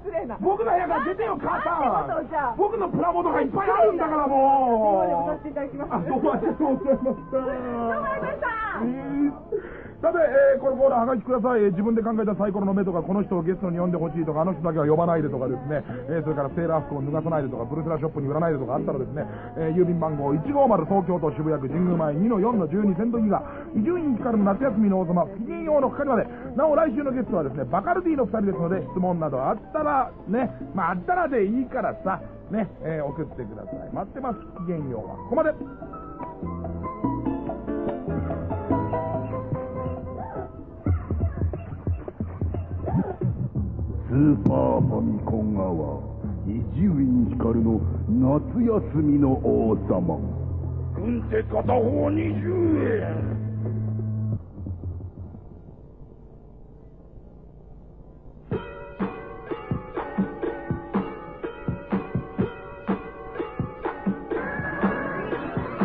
失礼な。僕の部屋から出てよ、母さなん僕のプラモとかいっぱいあるんだから今もうまでおさせていただきます。あ、どうもありがとうございました。どうもありがとうございましたえーさて、えーこのコーナーはがきください、えー自分で考えたサイコロの目とか、この人をゲストに呼んでほしいとか、あの人だけは呼ばないでとかですね、えーそれからセーラー服を脱がさないでとか、ブルセラショップに売らないでとかあったらですね、えー郵便番号150東京都渋谷区神宮前2の4の12セントギガ、伊集院光の夏休みの王様、不機嫌用の係まで、なお来週のゲストはですね、バカルディの2人ですので、質問などあったら、ね、まああったらでいいからさ、ね、えー送ってください。待ってます、不機嫌用は。ここまで。スーパーファミコンアワー伊集院光の夏休みの王様軍手片方20円。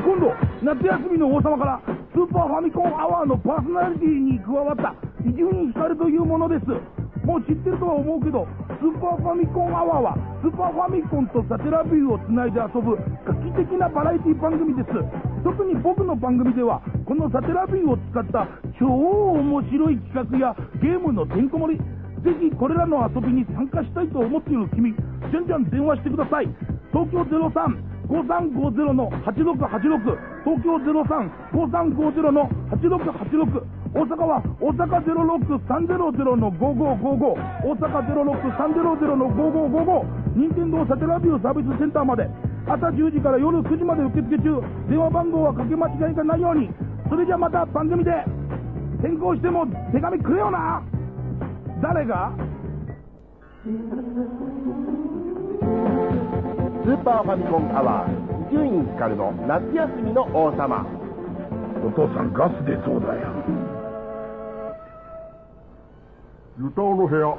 今度、夏休みの王様からスーパーファミコンアワーのパーソナリティに加わった伊集院光というものです。もう知ってるとは思うけど、スーパーファミコンアワーは、スーパーファミコンとサテラビューをつないで遊ぶ画期的なバラエティ番組です。特に僕の番組では、このサテラビューを使った超面白い企画やゲームのてんこ盛り、ぜひこれらの遊びに参加したいと思っている君、じゃんじゃん電話してください。東京03-5350-8686東京03-5350-8686大阪は大阪06-300の5555大阪06-300の5555任天堂サテラビューサービスセンターまで。朝10時から夜9時まで受付中。電話番号はかけ間違いがないように。それじゃまた番組で。転校しても手紙くれよな。誰が？スーパーファミコンアワー伊集院光の夏休みの王様。お父さんガス出そうだよ湯たおの部屋。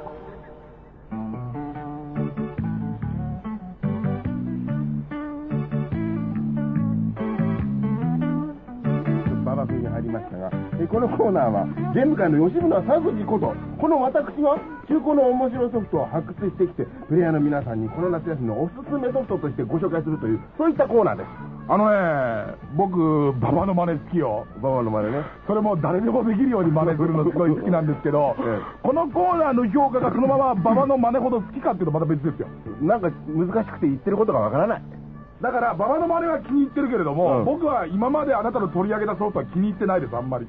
馬場風に入りましたが。このコーナーはゲーム界の吉村佐藤こと。この私が中古の面白いソフトを発掘してきてプレイヤーの皆さんにこの夏休みのおすすめソフトとしてご紹介するというそういったコーナーです。あのね僕馬場の真似好きよ。馬場の前でね。それも誰でもできるように真似するのすごい好きなんですけど、(laughs) えこのコーナーの評価がそのまま馬場の真似ほど好きかっていうとまた別ですよ。なんか難しくて言ってることがわからないだから馬場の真似は気に入ってるけれども、うん。僕は今まであなたの取り上げたソフトは気に入ってないですあんまり。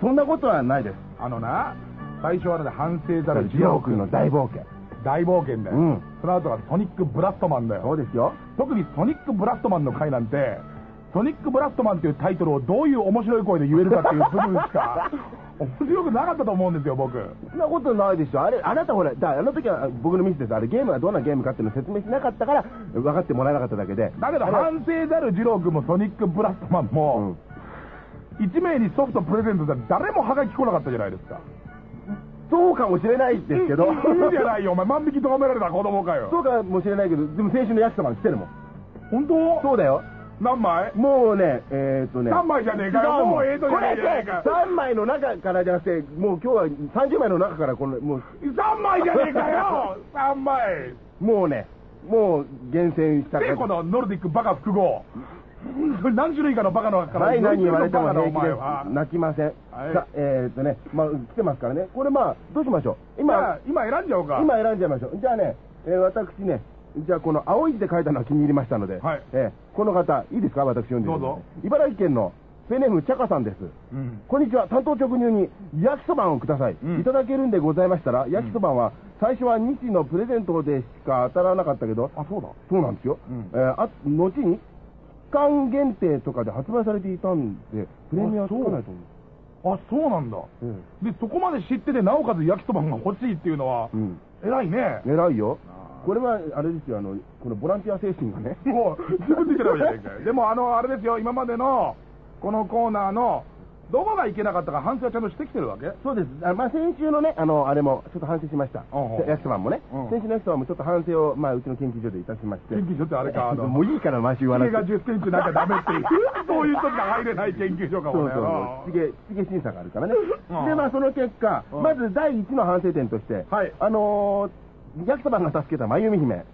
そんなことはないです。あのな最初はね反省ざるジロー君の大冒険。大冒険だよ、うん。その後はソニックブラストマンだよ。そうですよ。特にソニックブラストマンの回なんてソニックブラストマンっていうタイトルをどういう面白い声で言えるかっていう部分しか (laughs) 面白くなかったと思うんですよ僕。そんなことないでしょ。あれあなたほらだあの時は僕のミスです。あれゲームはどんなゲームかっていうのを説明しなかったから分かってもらえなかっただけで。だけど反省ざる二郎君もソニックブラストマンも、1名にソフトプレゼントで誰もハガキ来なかったじゃないですか。そうかもしれないですけど。いいいいじゃないよお前。(laughs) 万引きとがめられた子供かよ。そうかもしれないけどでも先週の焼きそばに来てるもん。本当？そうだよ何枚？もうねえー、っとね3枚じゃねえか。よもうええとじゃねえじゃねえか。これ3枚の中からじゃなくてもう今日は30枚の中からこのもう。3枚じゃねえかよ。(laughs) 3枚。もうねもう厳選したでこのノルディックバカ複合。何種類かのバカの中から。はい、何言われても平。泣きません。はい。さあ、えー、っとね、まあ、来てますからね。これまあ、どうしましょう。今今、今選んじゃおうか。今選んじゃいましょう。じゃあね、えー私ね、じゃあこの青い字で書いたのは気に入りましたので、はい。えーこの方、いいですか？私読んでどうぞ。茨城県のペンネームチャカさんです。うん。こんにちは、担当直入に焼きそばをください。うん。いただけるんでございましたら、焼きそばは最初は日のプレゼントでしか当たらなかったけど、あそうだ。そうなんですよ。うん。えーあ後に期間限定とかで発売されていたんで、プレミアつかないと思う。あそう。なんだ。うんでそこまで知っててなおかつ焼きそばが欲しいっていうのは、うん。偉いね。偉いよこれは、あれですよ、あの、このボランティア精神がね。(laughs) もう自分で言ってればいいじゃないかよ (laughs) でもあのあれですよ今までのこのコーナーのどこがいけなかったか反省はちゃんとしてきてるわけ？そうです。あまあ、先週のね、あの、あれも、ちょっと反省しましたうんうん。焼きそばもねうん。先週の焼きそばもちょっと反省を、まあ、うちの研究所でいたしまして。研究所ってあれかあの (laughs) もういいから、毎週言わな髭がくて。10センチなんかダメっていうそういう人しか入れない研究所かもねそうそうそう。チゲ、チゲ審査があるからね。うんで、まあ、その結果、うんまず第一の反省点として、はいあのー、焼きそばが助けた真由美姫、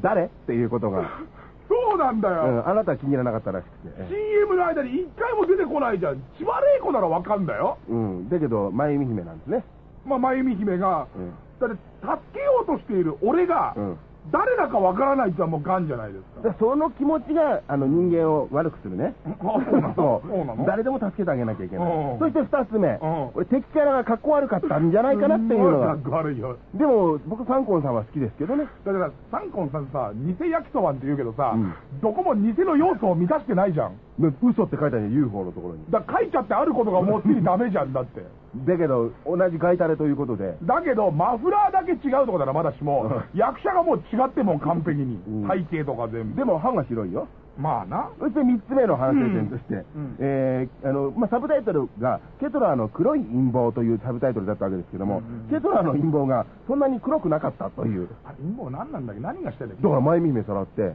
誰？っていうことが、(laughs) そうなんだうよ、ん、あなたは気に入らなかったらしくて。え CM の間に一回も出てこないじゃん千葉玲子ならわかんだようん。だけど、真由美姫なんですね。まあ真由美姫がうん。だって助けようとしている俺が、うん。誰だかわからないってのはもうガンじゃないですか。でその気持ちがあの人間を悪くするね。あそう誰でも助けてあげなきゃいけなうん。い。そして二つ目。うん、俺敵キャラがかっこ悪かったんじゃないかなっていうのが。す。ごい悪いよでも僕ファンコンさん。は好きですけどね。だからサンコンさん。さ偽焼きそばって言うけどさ、うん。どこも偽の要素を満たしてないじゃんで嘘って書いてあるよ UFO のところに。だから書いちゃってあることがもうすでにダメじゃんだって (laughs) だけど同じガイタレということで。だけどマフラーだけ違うとこならまだしも、役者がもう違ってもう完璧に、うん体型とか全部でも歯が白いよ。まあな。そして3つ目の反省点として、うんえーあのまあ、サブタイトルが、ケトラーの黒い陰謀というサブタイトルだったわけですけども、ケトラーの陰謀がそんなに黒くなかったという、あ陰謀何なんだっけ何がしてんだっけだから前見姫さらって、うん。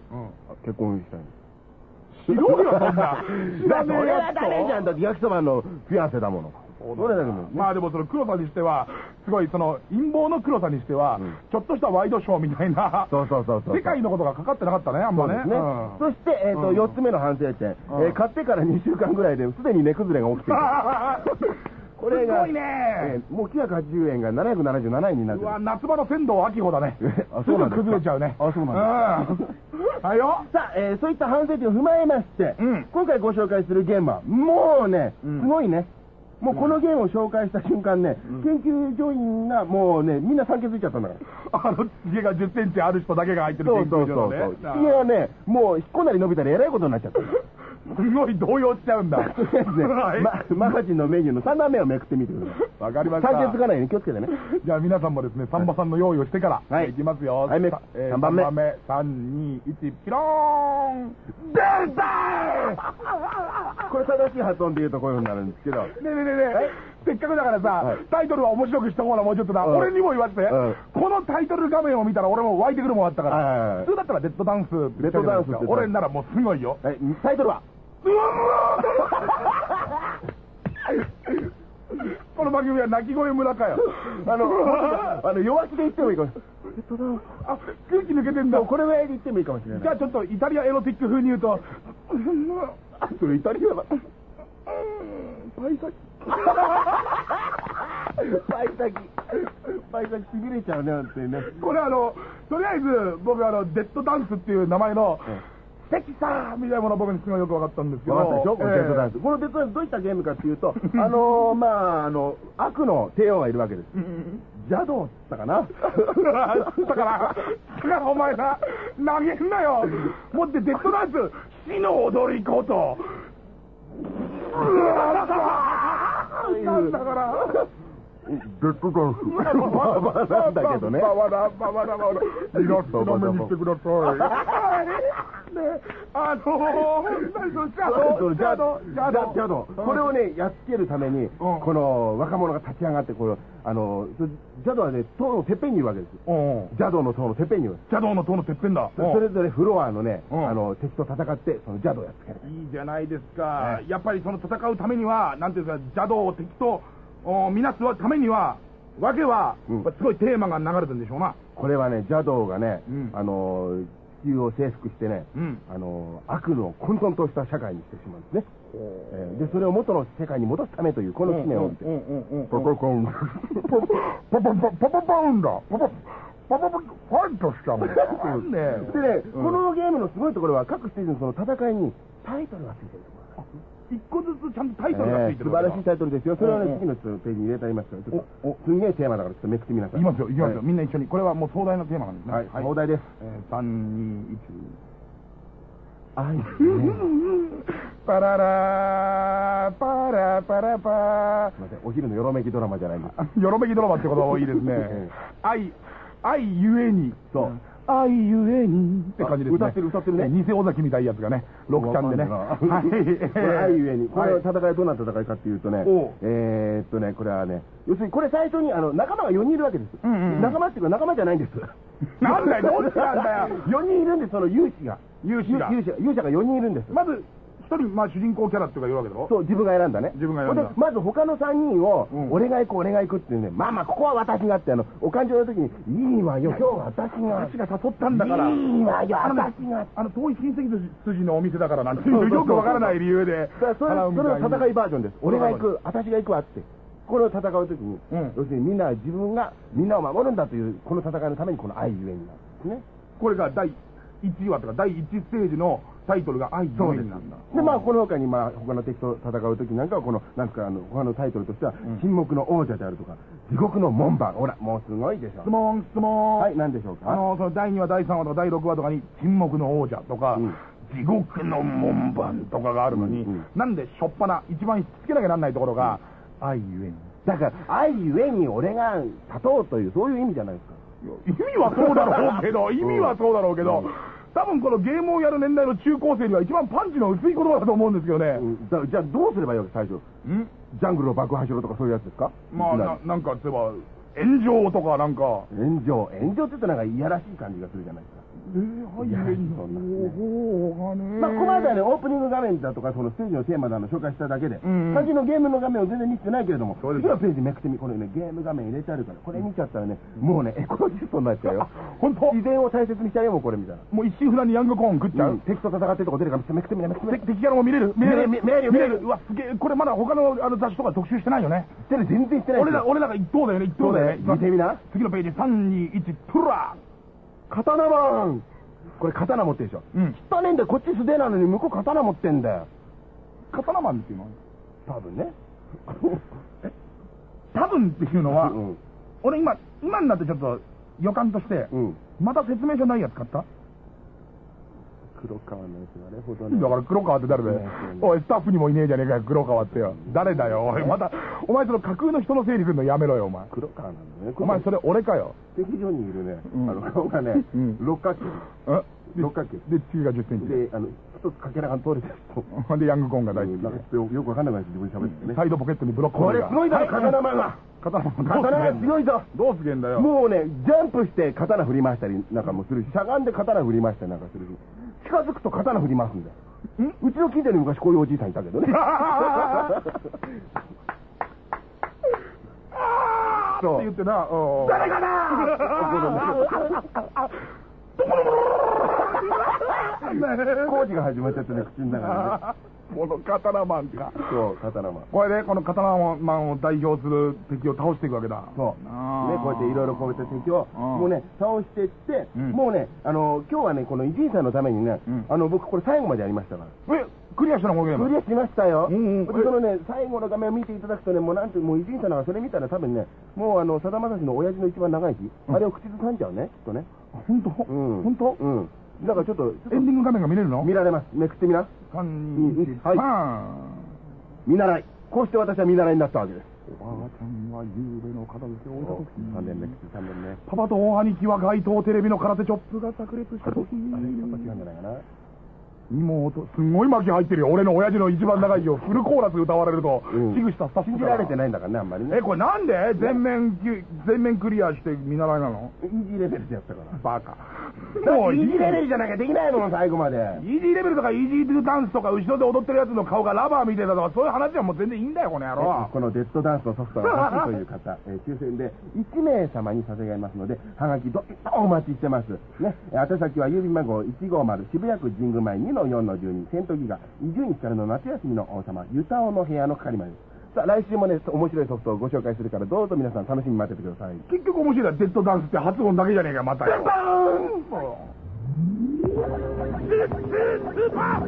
結婚したいの。知ろうよ、そんな。知らねえそれは誰じゃんだって焼きそばのフィアンセだもの。それだけど、まあでもその黒さにしては、すごいその陰謀の黒さにしては、うんちょっとしたワイドショーみたいな、そうそうそうそう。世界のことがかかってなかったね、あんまね。そして、えっ、と、うん4つ目の反省点、買ってから2週間ぐらいですでに値崩れが起きている。(laughs) これが、すごいねえーもう980円が777円になってるうわ、。夏場の仙道秋穂だね。え (laughs) あそうなんで崩れちゃうね。あそうなんですうん。はいよ。(laughs) さあ、えーそういった反省点を踏まえまして、うん今回ご紹介するゲームは、もうね、うんすごいね。もうこのゲームを紹介した瞬間ね、研究所員がもうね、みんな産気づいちゃったんだから。(laughs) あの、ひげが10センチある人だけが入ってるそうそうそう研究所のねそう。ひげはね、もう引っこなり伸びたりえらいことになっちゃった。すごい動揺しちゃうんだ。(laughs) はいまマガジンのメニューの3段目をめくってみてください。(laughs) わかりました。産気づかないように気をつけてね。じゃあ皆さんもですね、サンバさんの用意をしてから、はいいきますよ。はいめさえー三番目三目、3、2、1、ピローン出たこれ正しい発音で言うとこういう風になるんですけど。ねえねえねえねえ、せっかくだからさ、はいタイトルは面白くした方がもうちょっとな、うん俺にも言わせて、うんこのタイトル画面を見たら俺も湧いてくるもんあったから、普通だったらデッドダンスデッドダンス俺ならもうすごいよ。はい、タイトルは？(laughs) この番組は泣き声村かよ。あの、(laughs) あの弱気で言ってもいいかもしれない。あ、空気抜けてんだ。これぐらいで言ってもいいかもしれない。じゃあちょっとイタリアエロティック風に言うと、それイタリアだ。パイ先。パイ先。パイ先痺れちゃうね、なんてね。これあの、とりあえず僕あの、デッドダンスっていう名前の、セキサーみたいなもの僕にすごいよく分かったんですけど。わかったでしょ？このデッドダンス。えこのデッドダンスどういったゲームかっていうと、(laughs) あのー、まあ、あの、悪の帝王がいるわけです。邪道っつったかな？えだから、だからお前さ、投げんなよ。もってデッドダンス、死の踊り子と。うわなんだから。デッドダンス。ババなんだけどね。ババだ、ババだ、ババだ。リラックスの目にしてください。ね、あのー、何その、ジャド、ジャド、ジャド。ジャド。これをね、やっつけるために、この若者が立ち上がって、これ、あの、ジャドはね、塔のてっぺんにいるわけです。うん。ジャドの塔のてっぺんにいる。ジャドの塔のてっぺんだ。それぞれフロアのね、あの、敵と戦って、そのジャドをやっつける。いいじゃないですか。やっぱりその戦うためには、なんていうんですか、邪道を敵と、みなすためには、わけは、うんすごいテーマが流れてるんでしょうな。これはね、ジャドがね、うんあの、地球を征服してね、うん。あの、悪の混沌とした社会にしてしまうんですね。えーで、それを元の世界に戻すためという、この使命を。ポココン。パパパパパパンだ。パパパパパファイトしたもん。なんででね、うんこのゲームのすごいところは、各ステージのその戦いにタイトルがついてるところなんですね一個ずつちゃんとタイトルがついてるえー素晴らしいタイトルですよ。それはね、次のページに入れてありますから、ちょっと、すんげえテーマだから、ちょっとめくってみなさい。いきますよ、いきますよ。はいみんな一緒に。これはもう壮大なテーマなんですね。はい、壮大です。えー、3、2、愛ね1。パララー、パラパラパー。すいません、お昼のよろめきドラマじゃないんです。(laughs) よろめきドラマってことはいいですね (laughs) え。愛、愛ゆえに。そう愛ゆえにって感じですね。あ歌ってる歌ってるねえ偽尾崎みたいなやつがね、6ちゃんでね。はい。これ愛ゆえに。これは戦いはどんな戦いかっていうとねえーっとね、これはね、要するにこれ最初にあの仲間が4人いるわけです。仲間っていうか仲間じゃないんです。なんだよどっちなんだよ (laughs) 4人いるんです、その勇士が。勇士が勇者勇者が4人いるんです。まず、一人、まあ主人公キャラっていうかいるわけだろ？そう、自分が選んだね。自分が選んだまず他の3人を、うん俺が行く、俺が行くっていうね、まあまあ、ここは私がって、あの、お勘定の時に、いいわよ、今日は私が。私が誘ったんだから。いいわよ、あのね私が。あの、遠い親戚筋のお店だからなんていう、よくわからない理由でだからそれ。それの戦いバージョンです。俺が行く、私が行くわって。これを戦う時に、うん要するにみんなは自分がみんなを守るんだという、この戦いのためにこの愛ゆえになんですね。これが第1話とか第1ステージのタイトルが愛ゆえになんだ。で、まあ、この他に、まあ、他の敵と戦う時なんかは、この、なんか、あの、他のタイトルとしては、沈黙の王者であるとか、地獄の門番。ほら、もうすごいでしょ質。問、質問。はい、何でしょうか？あの、その第2話、第3話とか第6話とかに、沈黙の王者とか、うん地獄の門番とかがあるのに、なんでしょっぱな、一番しつけなきゃなんないところが、愛ゆえに。だから、愛ゆえに俺が立とうという、そういう意味じゃないですか？意味はそうだろうけど、意味はそうだろうけど、多分このゲームをやる年代の中高生には一番パンチの薄い言葉だと思うんですけどね。うんだじゃあどうすればいいわけ最初？ん？ジャングルを爆破しろとかそういうやつですか？まあな、なんか、例えば、炎上とかなんか、炎上。炎上って言うとなんかいやらしい感じがするじゃないですか。まあ、この間ね、オープニング画面だとか、そのステージのテーマだの紹介しただけで、最近のゲームの画面を全然見せてないけれども、次のページめくってみ、これね、ゲーム画面入れてあるから、これ見ちゃったらね、もうね、エコロジストになっちゃうよ。本当自然を大切にしちゃうよ、もうこれ見たら。もう一心不乱にヤングコーン食っちゃう。うん敵と戦ってるとこ出るから、めくってみな、めくってみな。敵敵キャラも見れる見れる見れる見れるうわ、すげえ。これまだ他のあの雑誌とか特集してないよね。してない全然してない俺ら、俺らが一等だよね、一等だよね。見てみな次のページ、3、2、1、トラ刀マンこれ刀持ってるでしょ。うん。汚ねえんだよ、こっち素手なのに向こう刀持ってんだよ。刀マンっていうの？多分ね。(laughs) 多分っていうのは、うん。俺今、今になってちょっと予感として、うん。また説明書ないやつ買った？黒川のやつあれほどね。だから黒川って誰だよ？ね。おい、スタッフにもいねえじゃねえかよ、黒川ってよ。誰だよ、おい、また、お前その架空の人の整理するのやめろよ、お前。黒川なんだね。お前それ俺かよ。敵所にいるね、うんあの顔がね、うん六角形。え？六角形。で、次が10センチで。で、あの、一つかけらが通れてるで、ヤングコーンが大好きなんかよくわかんないです、自分で喋ってね。サイドポケットにブロッコリーが。これすごいだろ、は刀マンが。刀が強いぞ。どうすげえんだよ。もうね、ジャンプして刀振り回したりなんかもするし、しゃがんで刀振り回したりなんかするし、近づくと刀振り回すんだよ。ん？うちの近所に昔こういうおじいさんいたけどね。(laughs) そうって言ってな、うん誰かな (laughs) 工事が始まっちゃってね、口の中でね。この刀マンか。そう、刀マン。これで、この刀マンを代表する敵を倒していくわけだ。そう。ね、こうやっていろいろこういった敵を、もうね、倒していって、もうね、あの、今日はね、この伊集院さんのためにね、あの、僕これ最後までやりましたから。え、クリアしたのクリアしましたよ。そのね、最後の画面を見ていただくとね、もうなんて、もう伊集院さんがそれ見たら多分ね、もうあの、さだまさしの親父の一番長い日、あれを口ずさんじゃうね、きっとね。本当うん。本当うん。だからちょっと、エンディング画面が見れるの？と見られます。めくってみな。3、2、1、はいパ見習い。こうして私は見習いになったわけです。おばあちゃんは夕べの片付けを置いた時3年目、口3年目。パパと大兄貴は街頭テレビの空手チョップが炸裂した時あれ、やっぱ違うんじゃないかな。妹、すんごい巻き入ってるよ。俺の親父の一番長い日をフルコーラス歌われると、うん危惧したスタッフ信じられてないんだからね、あんまりね。え、これなんで？全面き、全面クリアして見習いなの？イージーレベルでやったから。バカ。もうイージーレベルじゃなきゃできないもの、最後まで。イージーレベルとかイージートゥダンスとか後ろで踊ってるやつの顔がラバーみたいだとかそういう話はもう全然いいんだよ、この野郎。このデッドダンスのソフトが欲しいという方、(laughs) えー抽選で1名様に差し上げますので、はがきどお待ちしてます。ね、えー宛先は郵便番号150渋谷区神宮前2の4の12、セントギガ、伊集院光の夏休みの王様、ユタオの部屋の係までです。さあ、来週もね、面白いソフトをご紹介するから、どうぞ皆さん楽しみに待っててください。結局面白いな、デッドダンスって発音だけじゃねえか、またよ。スースーパー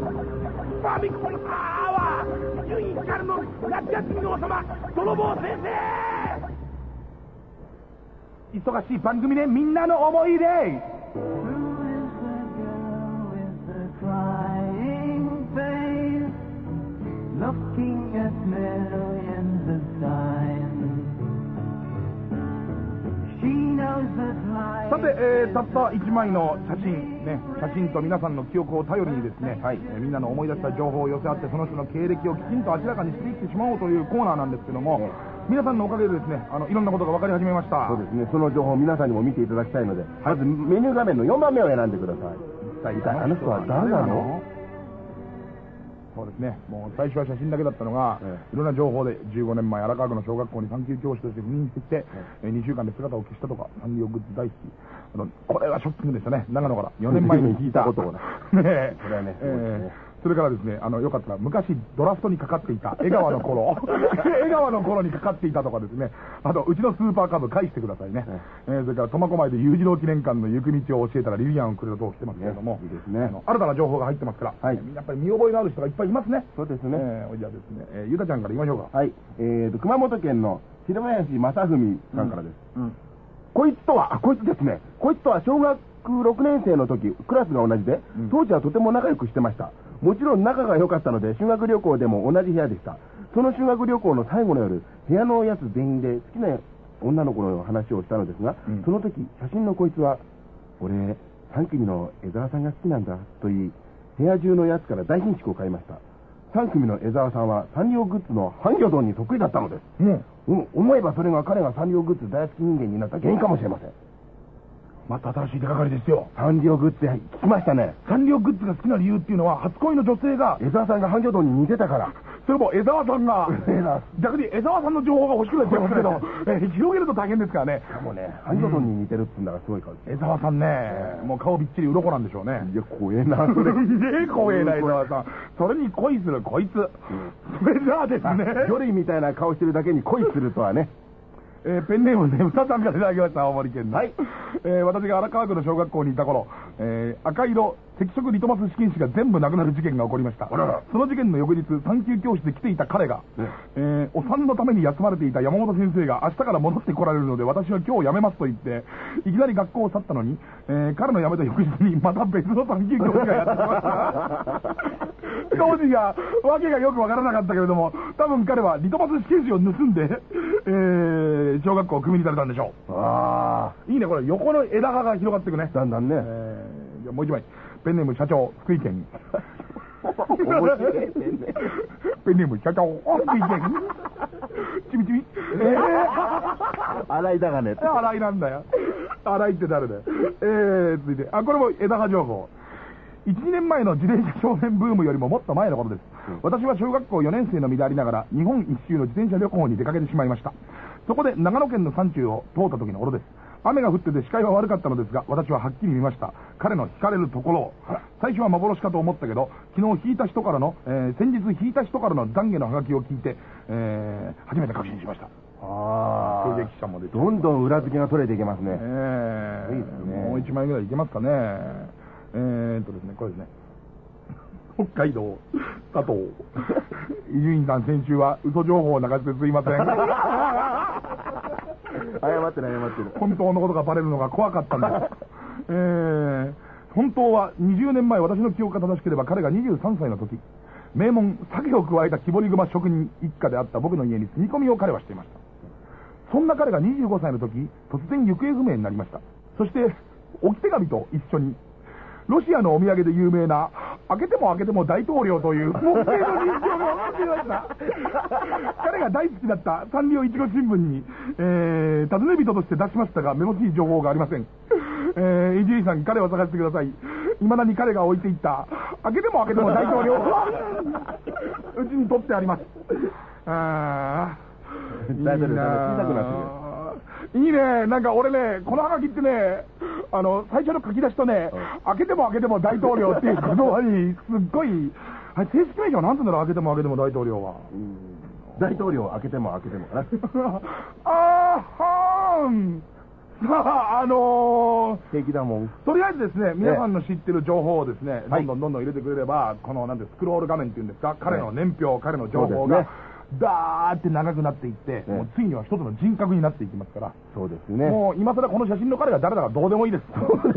ファミコンアワーユインカルの夏休みの王様泥棒先生忙しい番組でみんなの思い出 crying face, looking at millions of times? She knows that life さて、えーたった1枚の写真、ね、写真と皆さんの記憶を頼りにですね、はいえーみんなの思い出した情報を寄せ合って、その人の経歴をきちんと明らかにしていってしまおうというコーナーなんですけども、え皆さんのおかげでですね、あのいろんなことが分かり始めました。そうですね、その情報を皆さんにも見ていただきたいので、まずメニュー画面の4番目を選んでください。一体あの人は誰なの？そうですね、もう最初は写真だけだったのが、えいろんな情報で15年前、荒川区の小学校に産休教師として赴任してきて、え2週間で姿を消したとか、産業グッズ大好き。あのこれはショッキングでしたね、長野から。4年前に聞いた。ね (laughs) えこれはねえそれからですね、あの、よかったら、昔ドラフトにかかっていた江川の頃、(laughs) 江川の頃にかかっていたとかですね、あと、うちのスーパーカブ返してくださいね。えーそれから、苫小牧で裕次郎記念館の行く道を教えたらリリアンをくれると来てますけれども、ねいいですね新たな情報が入ってますから、はいえーやっぱり見覚えのある人がいっぱいいますね。そうですね。えーじゃあですね、えーゆかちゃんから言いましょうか。はい。えーと、熊本県の白林正文さんからです。うん。こいつとは、あ、こいつですね。こいつとは小学6年生の時、クラスが同じでうん、当時はとても仲良くしてました。もちろん仲が良かったので、修学旅行でも同じ部屋でした。その修学旅行の最後の夜、部屋のやつ全員で好きな女の子の話をしたのですが、うんその時、写真のこいつは、俺、3組の江沢さんが好きなんだと言い、部屋中のやつから大品種を買いました。3組の江沢さんはサンリオグッズのハンギョドンに得意だったのです。うん。うん、思えばそれが彼がサンリオグッズ大好き人間になった原因かもしれません。また新しい手がかりですよ。サンリオグッズ聞きましたね。サンリオグッズが好きな理由っていうのは、初恋の女性が、江沢さんがハンギョドンに似てたから。それも江沢さんが逆に江沢さんの情報が欲しくなっちゃいますけど、え広げると大変ですからね。もね、ハンギョドンに似てるって言うんだからすごい顔。江沢さんね、もう顔びっちり鱗なんでしょうね。いや、怖えな、それ。(laughs) え怖えな、江沢さん。それに恋するこいつ。それじゃあですね、魚類みたいな顔してるだけに恋するとはね。えーペンネームね、うささんからいただきました、青森県の。はい。えー私が荒川区の小学校にいた頃、えー赤色赤色リトマス試験紙が全部なくなる事件が起こりました。その事件の翌日、産休教室で来ていた彼が、ねえーお産のために休まれていた山本先生が明日から戻ってこられるので、私は今日辞めますと言って、いきなり学校を去ったのに、えー彼の辞めた翌日にまた別の産休教師がやってきました。(laughs) 当時が、わけがよくわからなかったけれども、多分彼はリトマス試験紙を盗んで、えー小学校を組みにされたんでしょあう。いいね、これ横の枝葉が広がっていくねあ、。だんだんね。えーじゃあもう一枚。ペンネーム社長、福井県。面白いねペンネーム社長、福井県。ちびちび。えー、洗いだがね。洗いなんだよ。洗いって誰だよ。えー、続いて、あ、これも枝葉情報。1、2年前の自転車少年ブームよりももっと前のことです。私は小学校4年生の身でありながら、日本一周の自転車旅行に出かけてしまいました。そこで長野県の山中を通った時のことです。雨が降ってて視界は悪かったのですが、私ははっきり見ました。彼の惹かれるところを。最初は幻かと思ったけど、昨日引いた人からの、えー先日引いた人からの懺悔のハガキを聞いて、えー初めて確信しました。あ攻撃者も出てどんどん裏付けが取れていけますね。ええいいですねもう一枚ぐらいいけますかね。えーっとですね、これですね。北海道、佐藤。伊集院さん、先週は嘘情報を流してすいません。(laughs) 謝ってる謝ってる。本当のことがバレるのが怖かったんです。えー、本当は20年前、私の記憶が正しければ彼が23歳の時、名門、鮭を加えた木彫り熊職人一家であった僕の家に住み込みを彼はしていました。そんな彼が25歳の時、突然行方不明になりました。そして、置き手紙と一緒に、ロシアのお土産で有名な、開けても開けても大統領という、木製の人形が送っていました。彼が大好きだったサンリオいちご新聞に、えー、尋ね人として出しましたが、めぼしい情報がありません。えー、伊集院さん、彼を探してください。未だに彼が置いていった、開けても開けても大統領 (laughs) うちに取ってあります。あー大統領いいな小さくなっていいね。なんか俺ね、このハガキってね、あの、最初の書き出しとね、開けても開けても大統領っていう言葉に、すっごい、あれ正式名称は何て言うんだろう、開けても開けても大統領は。大統領開けても開けてもかな。(laughs) あーはーん。さあ、あのー、平気だもん。とりあえずですね、皆さんの知ってる情報をですね、はいどんどんどんどん入れてくれれば、この、なんて、スクロール画面っていうんですか、彼の年表、彼の情報がダーって長くなっていって、ねもうついには一つの人格になっていきますから、そうですね。もう今更この写真の彼が誰だかどうでもいいです。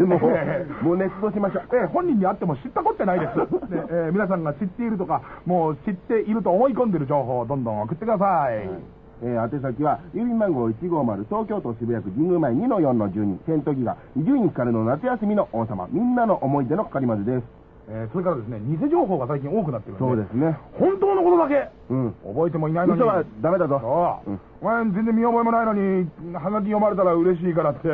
もえう、もう熱動しましょう。ええ本人に会っても知ったこってないです。ねええ皆さんが知っているとか、もう知っていると思い込んでいる情報をどんどん送ってください。えー、宛先は、郵便番号150、東京都渋谷区神宮前2-4-12、戦闘機が、伊集院光の夏休みの王様、みんなの思い出の係までです。えーそれからですね、偽情報が最近多くなってるんで、そうですね。本当のことだけうん。覚えてもいないのに。嘘はダメだぞ。そう、うんお前全然見覚えもないのに、はがき読まれたら嬉しいからって、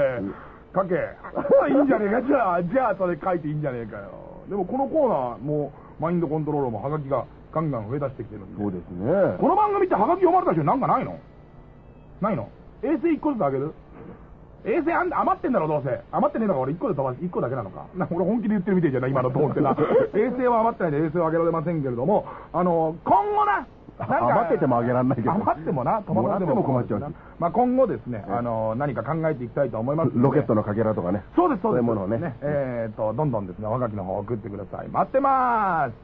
書け。いいんじゃねえか。じゃあ、じゃあそれ書いていいんじゃねえかよ。でもこのコーナー、もう、マインドコントロールもはがきがガンガン増え出してきてるんで。そうですね。この番組ってはがき読まれた人なんかないの？ないの？衛星1個ずつあげる？衛星あん余ってんだろ、どうせ。余ってねえのか、俺1個で飛ばし、1個だけなのか。な俺本気で言ってるみたいじゃない、今のトーンってな。(laughs) 衛星は余ってないんで衛星はあげられませんけれども、あの、今後な、なんか余っててもあげらんないけど余ってもな、飛ばされてももらっても困っちゃうしまあ今後ですね、ええあの、何か考えていきたいと思いますロケットのかけらとかね。そうです、そうです。そういうものをねえーと、どんどんですね、おはがきの方送ってください。待ってまーす。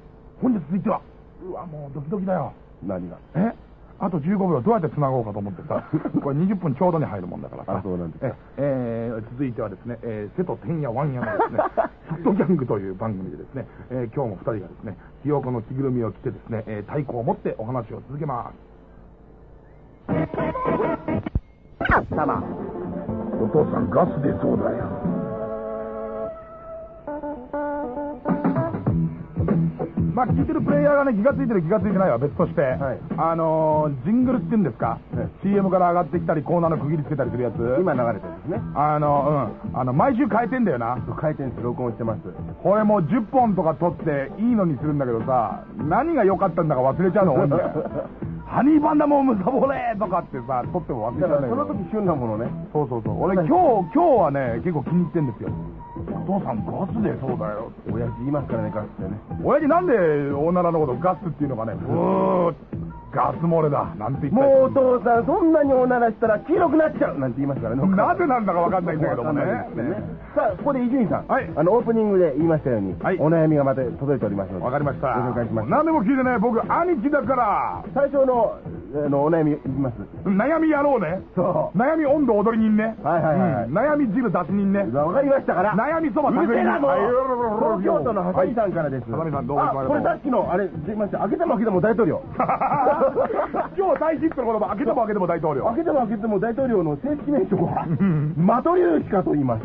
本日続いては、うわ、もうドキドキだよ。何が？え？あと15秒どうやって繋ごうかと思ってさ、(laughs) これ20分ちょうどに入るもんだからさ。あそうなんですかええー続いてはですね、えー瀬戸天夜ワンヤのですね、ヒットギャングという番組でですね、えー今日も二人がですね、ひよこの着ぐるみを着てですね、えー太鼓を持ってお話を続けます。様。お父さんガス出そうだよ。まあ聞いてるプレイヤーがね、気がついてる気がついてないは別として、はいあのー、ジングルって言うんですか、はい CM から上がってきたり、コーナーの区切りつけたりするやつ。今流れてるんですね。あの、うん。あの、毎週変えてんだよな。回転数録音してます。これもう10本とか撮っていいのにするんだけどさ、何が良かったんだか忘れちゃうの多いんだよ。(laughs) ハニーパンダもむさぼれとかってさ、撮っても忘れちゃうんだよその時旬なものね。そうそうそう。俺今日、今日はね、結構気に入ってんですよ。お父さんガスでそうだよ。親父言いますからね、ガスってね。親父なんで女のことガスっていうのかね、うーガス漏れだ、なんて言ったりもうお父さん、そんなにおならしたら黄色くなっちゃうなんて言いますからね。なぜなんだかわかんないんだけどもねねさあ、ここで伊集院さん。はいあの、オープニングで言いましたように、はいお悩みがまた届いておりますので。わかりました。ご紹介します。何でも聞いてね、僕、兄貴だから、最初の、あの、お悩みいきます。悩み野郎ね。そ悩み温度踊り人ね。はいはいはいはいうん悩み汁出し人ね。う。わかりましたから。悩みそばうるせえな、東京都のハサミさんからです。はいハサミさんどうもあ、これさっきの、あれ、すいません、開けても開けても大統領。(laughs) 今日大ヒットの言葉、開けても開けても大統領。開けても開けても大統領の正式名称は、マトリューシカと言います。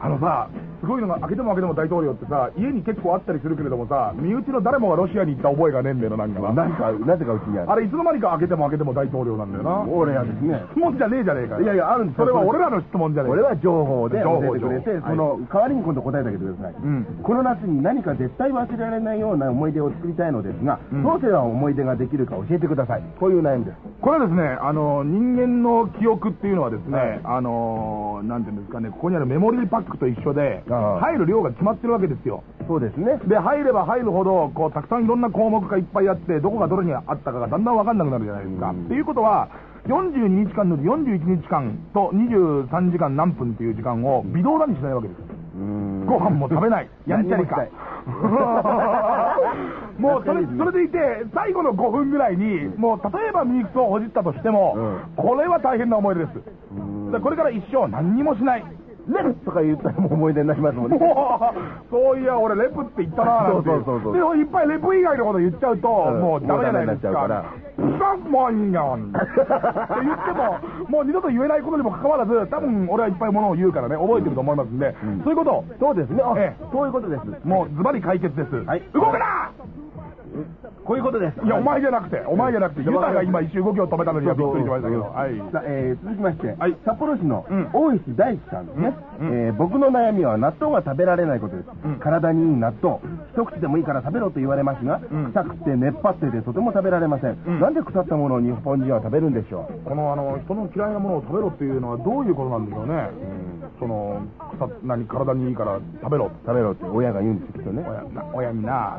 あのさ、すごいのが、開けても開けても大統領ってさ、家に結構あったりするけれどもさ、身内の誰もがロシアに行った覚えがねえんだよな、なんかな。なんか、なぜかうちにある。あれ、いつの間にか開けても開けても大統領なんだよな。俺はですね、質問じゃねえじゃねえかよ。いやいや、あるんですそよれは俺らの質問じゃねえこれは情報で教えてくれ情報て、その代わりに今度答えてあげてください。うんこの夏に何か絶対忘れられないような思い出を作りたいのですが、うんどうすれば思い出ができるか教えてください。こういう悩みです。これはですね、あの、人間の記憶っていうのはですね、はいあの、なんていうんですかね、ここにあるメモリーパックと一緒で、入る量が決まってるわけですよ。そうですね。で、入れば入るほど、こう、たくさんいろんな項目がいっぱいあって、どこがどれにあったかがだんだんわかんなくなるじゃないですか。うんっていうことは、42日間のうち41日間と23時間何分っていう時間を微動だにしないわけです。ご飯も食べない。(laughs) やんちゃりか何。(laughs) もうそれ、それでいて、最後の5分ぐらいに、もう例えばミークスをほじったとしても、これは大変な思い出です。でこれから一生何にもしない。レプとか言ったらもう思い出になりますもんね。(laughs) そういや、俺レプって言ったな。そうそうそうそうでもいっぱいレプ以外のこと言っちゃうと、うんもうダメじゃないですか。もうダメになっちゃスタッマンやん。って言っても、もう二度と言えないことにもかかわらず、多分俺はいっぱいものを言うからね、覚えてると思いますんで、うんそういうこと、そうですね。そういうことです。もうズバリ解決です。はい動くなこういうことです。いや、お前じゃなくて、お前じゃなくて、ユタが今一瞬動きを止めたのにはびっくりしましたけど、はい。えー続きまして、はい。札幌市のうん。大石大地さんですね、えー僕の悩みは納豆が食べられないことです、うん。体にいい納豆。一口でもいいから食べろと言われますが、うん。臭くて熱波っててとても食べられません、うん。なんで腐ったものを日本人は食べるんでしょう？このあの人の嫌いなものを食べろっていうのはどういうことなんでしょうね。その、草何、体にいいから食べろ。食べろって親が言うんですけどね。親にな、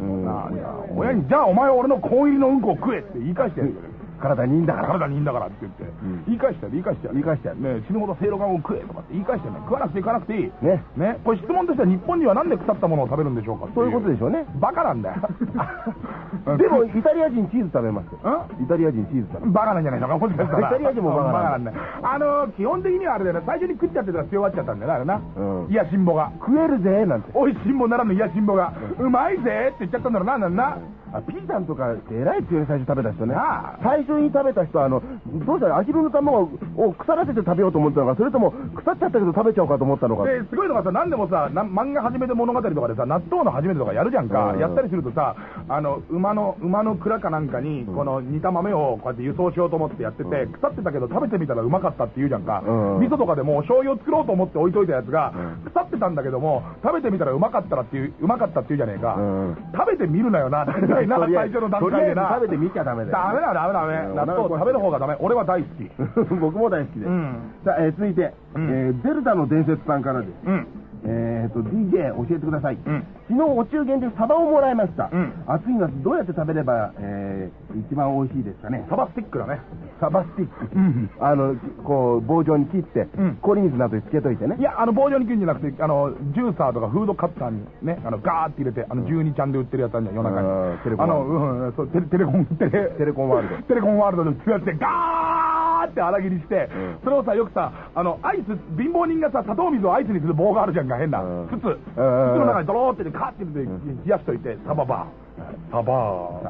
親に、じゃあお前は俺のコーン入りのうんこを食えって言い返してやるよ。体にいいんだから体にいいんだからって言って、ん言い返してやる、言い返してやる。言い返してやるね死ぬほどせいろがんを食えとかって言い返してやるね。食わなくていい、食わなくていい。ねね。これ質問としては日本人はなんで腐ったものを食べるんでしょうかそういうことでしょうねバカなんだよ。(laughs) でもイタリア人チーズ食べますよん？イタリア人チーズ食べますバカなんじゃないのか、もしかしたら。イタリア人もバカなんだ。あの、基本的にはあれだよね、最初に食っちゃってたら強がっちゃったんだよな、あれな。うんいや、辛抱が。食えるぜなんておいしんぼならぬいや辛抱が、うまいぜって言っちゃったんだろうな、なんな。あピータンとかってえらい強い最初食べた人ね。なあ。最初に食べた人はあのどうしたらアヒルの卵を腐らせて食べようと思ったのかそれとも腐っちゃったけど食べちゃおうかと思ったのか？で、すごいのがさ、なんでもさ、な漫画始めて物語とかでさ、納豆の初めてとかやるじゃんか。うん。やったりするとさ、あの、馬の、馬の蔵かなんかに、この煮た豆をこうやって輸送しようと思ってやってて、腐ってたけど食べてみたらうまかったって言うじゃんか。うん。味噌とかでも醤油を作ろうと思って置いといたやつが、う腐ってたんだけども、食べてみたらうまかったらっていう、うまかったって言うじゃねえか。うん。食べてみるなよな、(laughs) 大体な、最初の段階でな。食べてみちゃダメだよダメだ、ダメだ、ダメ。うん納豆食べる方がダメ。俺は大好き。(laughs) 僕も大好きです、うんさあ、えー続いて、うんえーゼルダの伝説さんからですうん。えーと DJ 教えてください、うん。昨日お中元でサバをもらいました、うん。暑い夏どうやって食べれば、えー一番美味しいですかね？サバスティックだね。サバスティック、うん。あのこう棒状に切って、うん。氷水などにつけといてね。いや、あの、棒状に切るんじゃなくて、あの、ジューサーとかフードカッターにね、あの、ガーって入れて、あの、12ちゃんで売ってるやつあるじゃん、夜中に。うんテレ。コン。あの、うん、そう、テレテレコン、テレ、テレコンワールド。テレコンワールドで売ってるやつで、ガーって荒切りしてうん、それをさ、よくさ、あの、アイス、貧乏人がさ、砂糖水をアイスにする棒があるじゃんか、変なうん。筒。筒うんの中にドローってカーって入れて、冷やしといて、サババー。サバ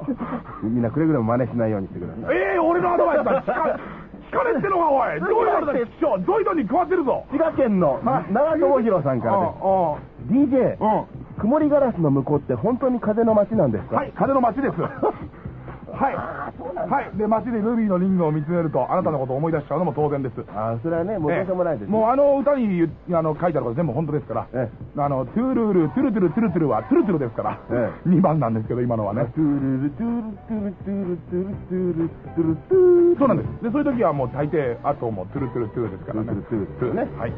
ー。みんなくれぐれも真似しないようにしてくださいええ俺のアドバイスだ。(laughs) 聞か、れってのが、おい。どういうことだよ、師匠。ゾイドに食わせるぞ。滋賀県の長友弘さんからですあ DJ あ、うん。曇りガラスの向こうって本当に風の街なんですか？はい、風の街です。(laughs) はい。はい。で、街でルビーのリングを見つめると、あなたのことを思い出しちゃうのも当然です。ああ、それはね、もうどうしようもないです、ええもうあの歌にあの書いてあること全部本当ですから、えあの、トゥールール、トゥルトゥル、トゥルトゥルはトゥルトゥルですから、え2 (laughs) 番なんですけど、今のはね。トゥルルトゥルトゥルトゥルトゥルトゥルトゥルトゥルそうなんです。で、そういう時はもう大抵、あともうトゥルトゥル、トゥルですからね。トゥルトゥルトゥルねはい。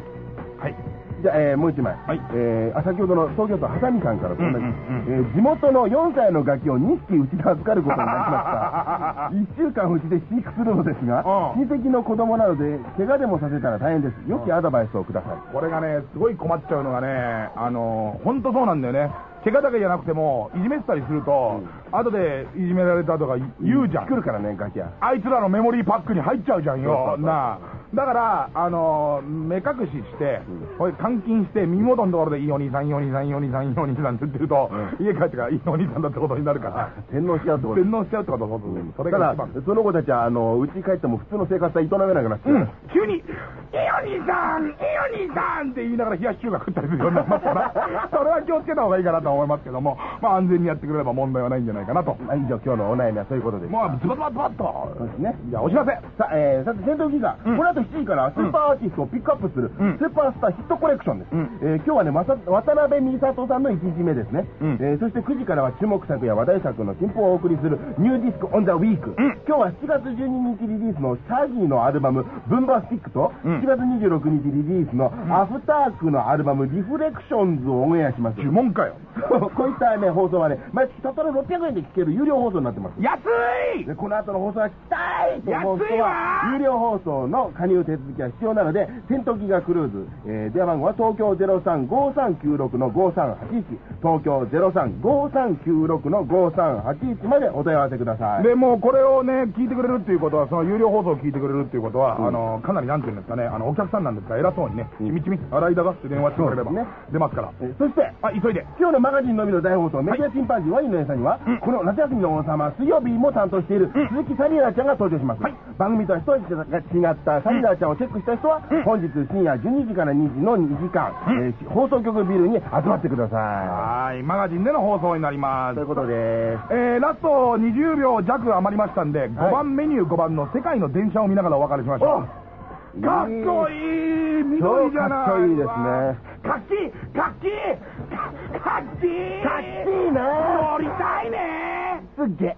はい。じゃあ、えーもう一枚。はいえーあ、先ほどの東京都ハサミさんからと同じ、うんうんうんえー地元の4歳のガキを2匹うちで預かることになりました。(laughs) 1週間うちで飼育するのですが、うん親戚の子供なので、怪我でもさせたら大変です。良きアドバイスをください。これがね、すごい困っちゃうのがね、あの、本当そうなんだよね。怪我だけじゃなくても、いじめてたりすると、後でいじめられたとか言うじゃん。来るからね、ガキは。あいつらのメモリーパックに入っちゃうじゃんよ。なあ。だから、あの目隠しして、これ監禁して、耳元のところで、いいお兄さん、いいお兄さん、いいお兄さん、いいお兄さんって言ってると、家帰ってから、いいお兄さんだってことになるから、(laughs) 洗脳しちゃうってこと洗脳しちゃうってことそうそうそれただが一番。、その子たちは、あの、うち帰っても普通の生活は営めなくなっちゃう。うん、急に、いいお兄さん、いいお兄さんって言いながら冷やし中華食ったりするようになりますから、(laughs) それは気をつけた方がいいかなと思いますけども、まあ安全にやってくれれば問題はないんじゃないかなと。まあ以上、今日のお悩みはそういうことです。もうズバズバズバッと。そうですね。じゃあお知らせ。さあ、えー、さて、セント・ギガ、うんこの後7時からスーパーアーティストをピックアップする、うんスーパースターヒットコレクションです。うんえー今日はね、まさ渡辺美里さんの1日目ですね。うんえーそして9時からは注目作や話題作の新譜をお送りするニューディスクオンザウィーク。うん今日は7月12日リリースのシャギーのアルバム、ブンバスティックと、うん7月26日リリースのアフタークのアルバム、リフレクションズをオンエアします。呪文かよ。こ (laughs) ういったね、放送はね、毎月たったの600円で聴ける有料放送になってます。安いでこの後の放送は聞きたいと思う人は、有料放送の加入手続きが必要なので、戦闘機がクルーズ、えー電話番号は東京035396の5381、東京035396の5381までお問い合わせください。で、もうこれをね、聞いてくれるっていうことは、その有料放送を聞いてくれるっていうことは、うんあの、かなりなんていうんですかね、あの、お客さんなんですから、偉そうにね、みちみ、洗いだがって電話してくれれば、ね出ますから。えーそして、あ、急いで。今日のマガジンのみの大放送、メディアチンパンジーワインの餌には、うん。この夏休みの王様、水曜日も担当している鈴木サリラちゃんが登場します。はい。番組とは一味が違ったサリラちゃんをチェックした人は、うん。本日深夜12時から2時の2時間、うん。えー放送局ビルに集まってくださはい、マガジンでの放送になりまい。す。ということで、えー、ラスト20秒弱余りましたんで、5番メニュー5番の世界の電車を見ながらお別れしましょう。かっこいい緑じゃない超かっこいいですね。かっきいかっきいかかっきいかっきいな。乗りたいね。すっげえ。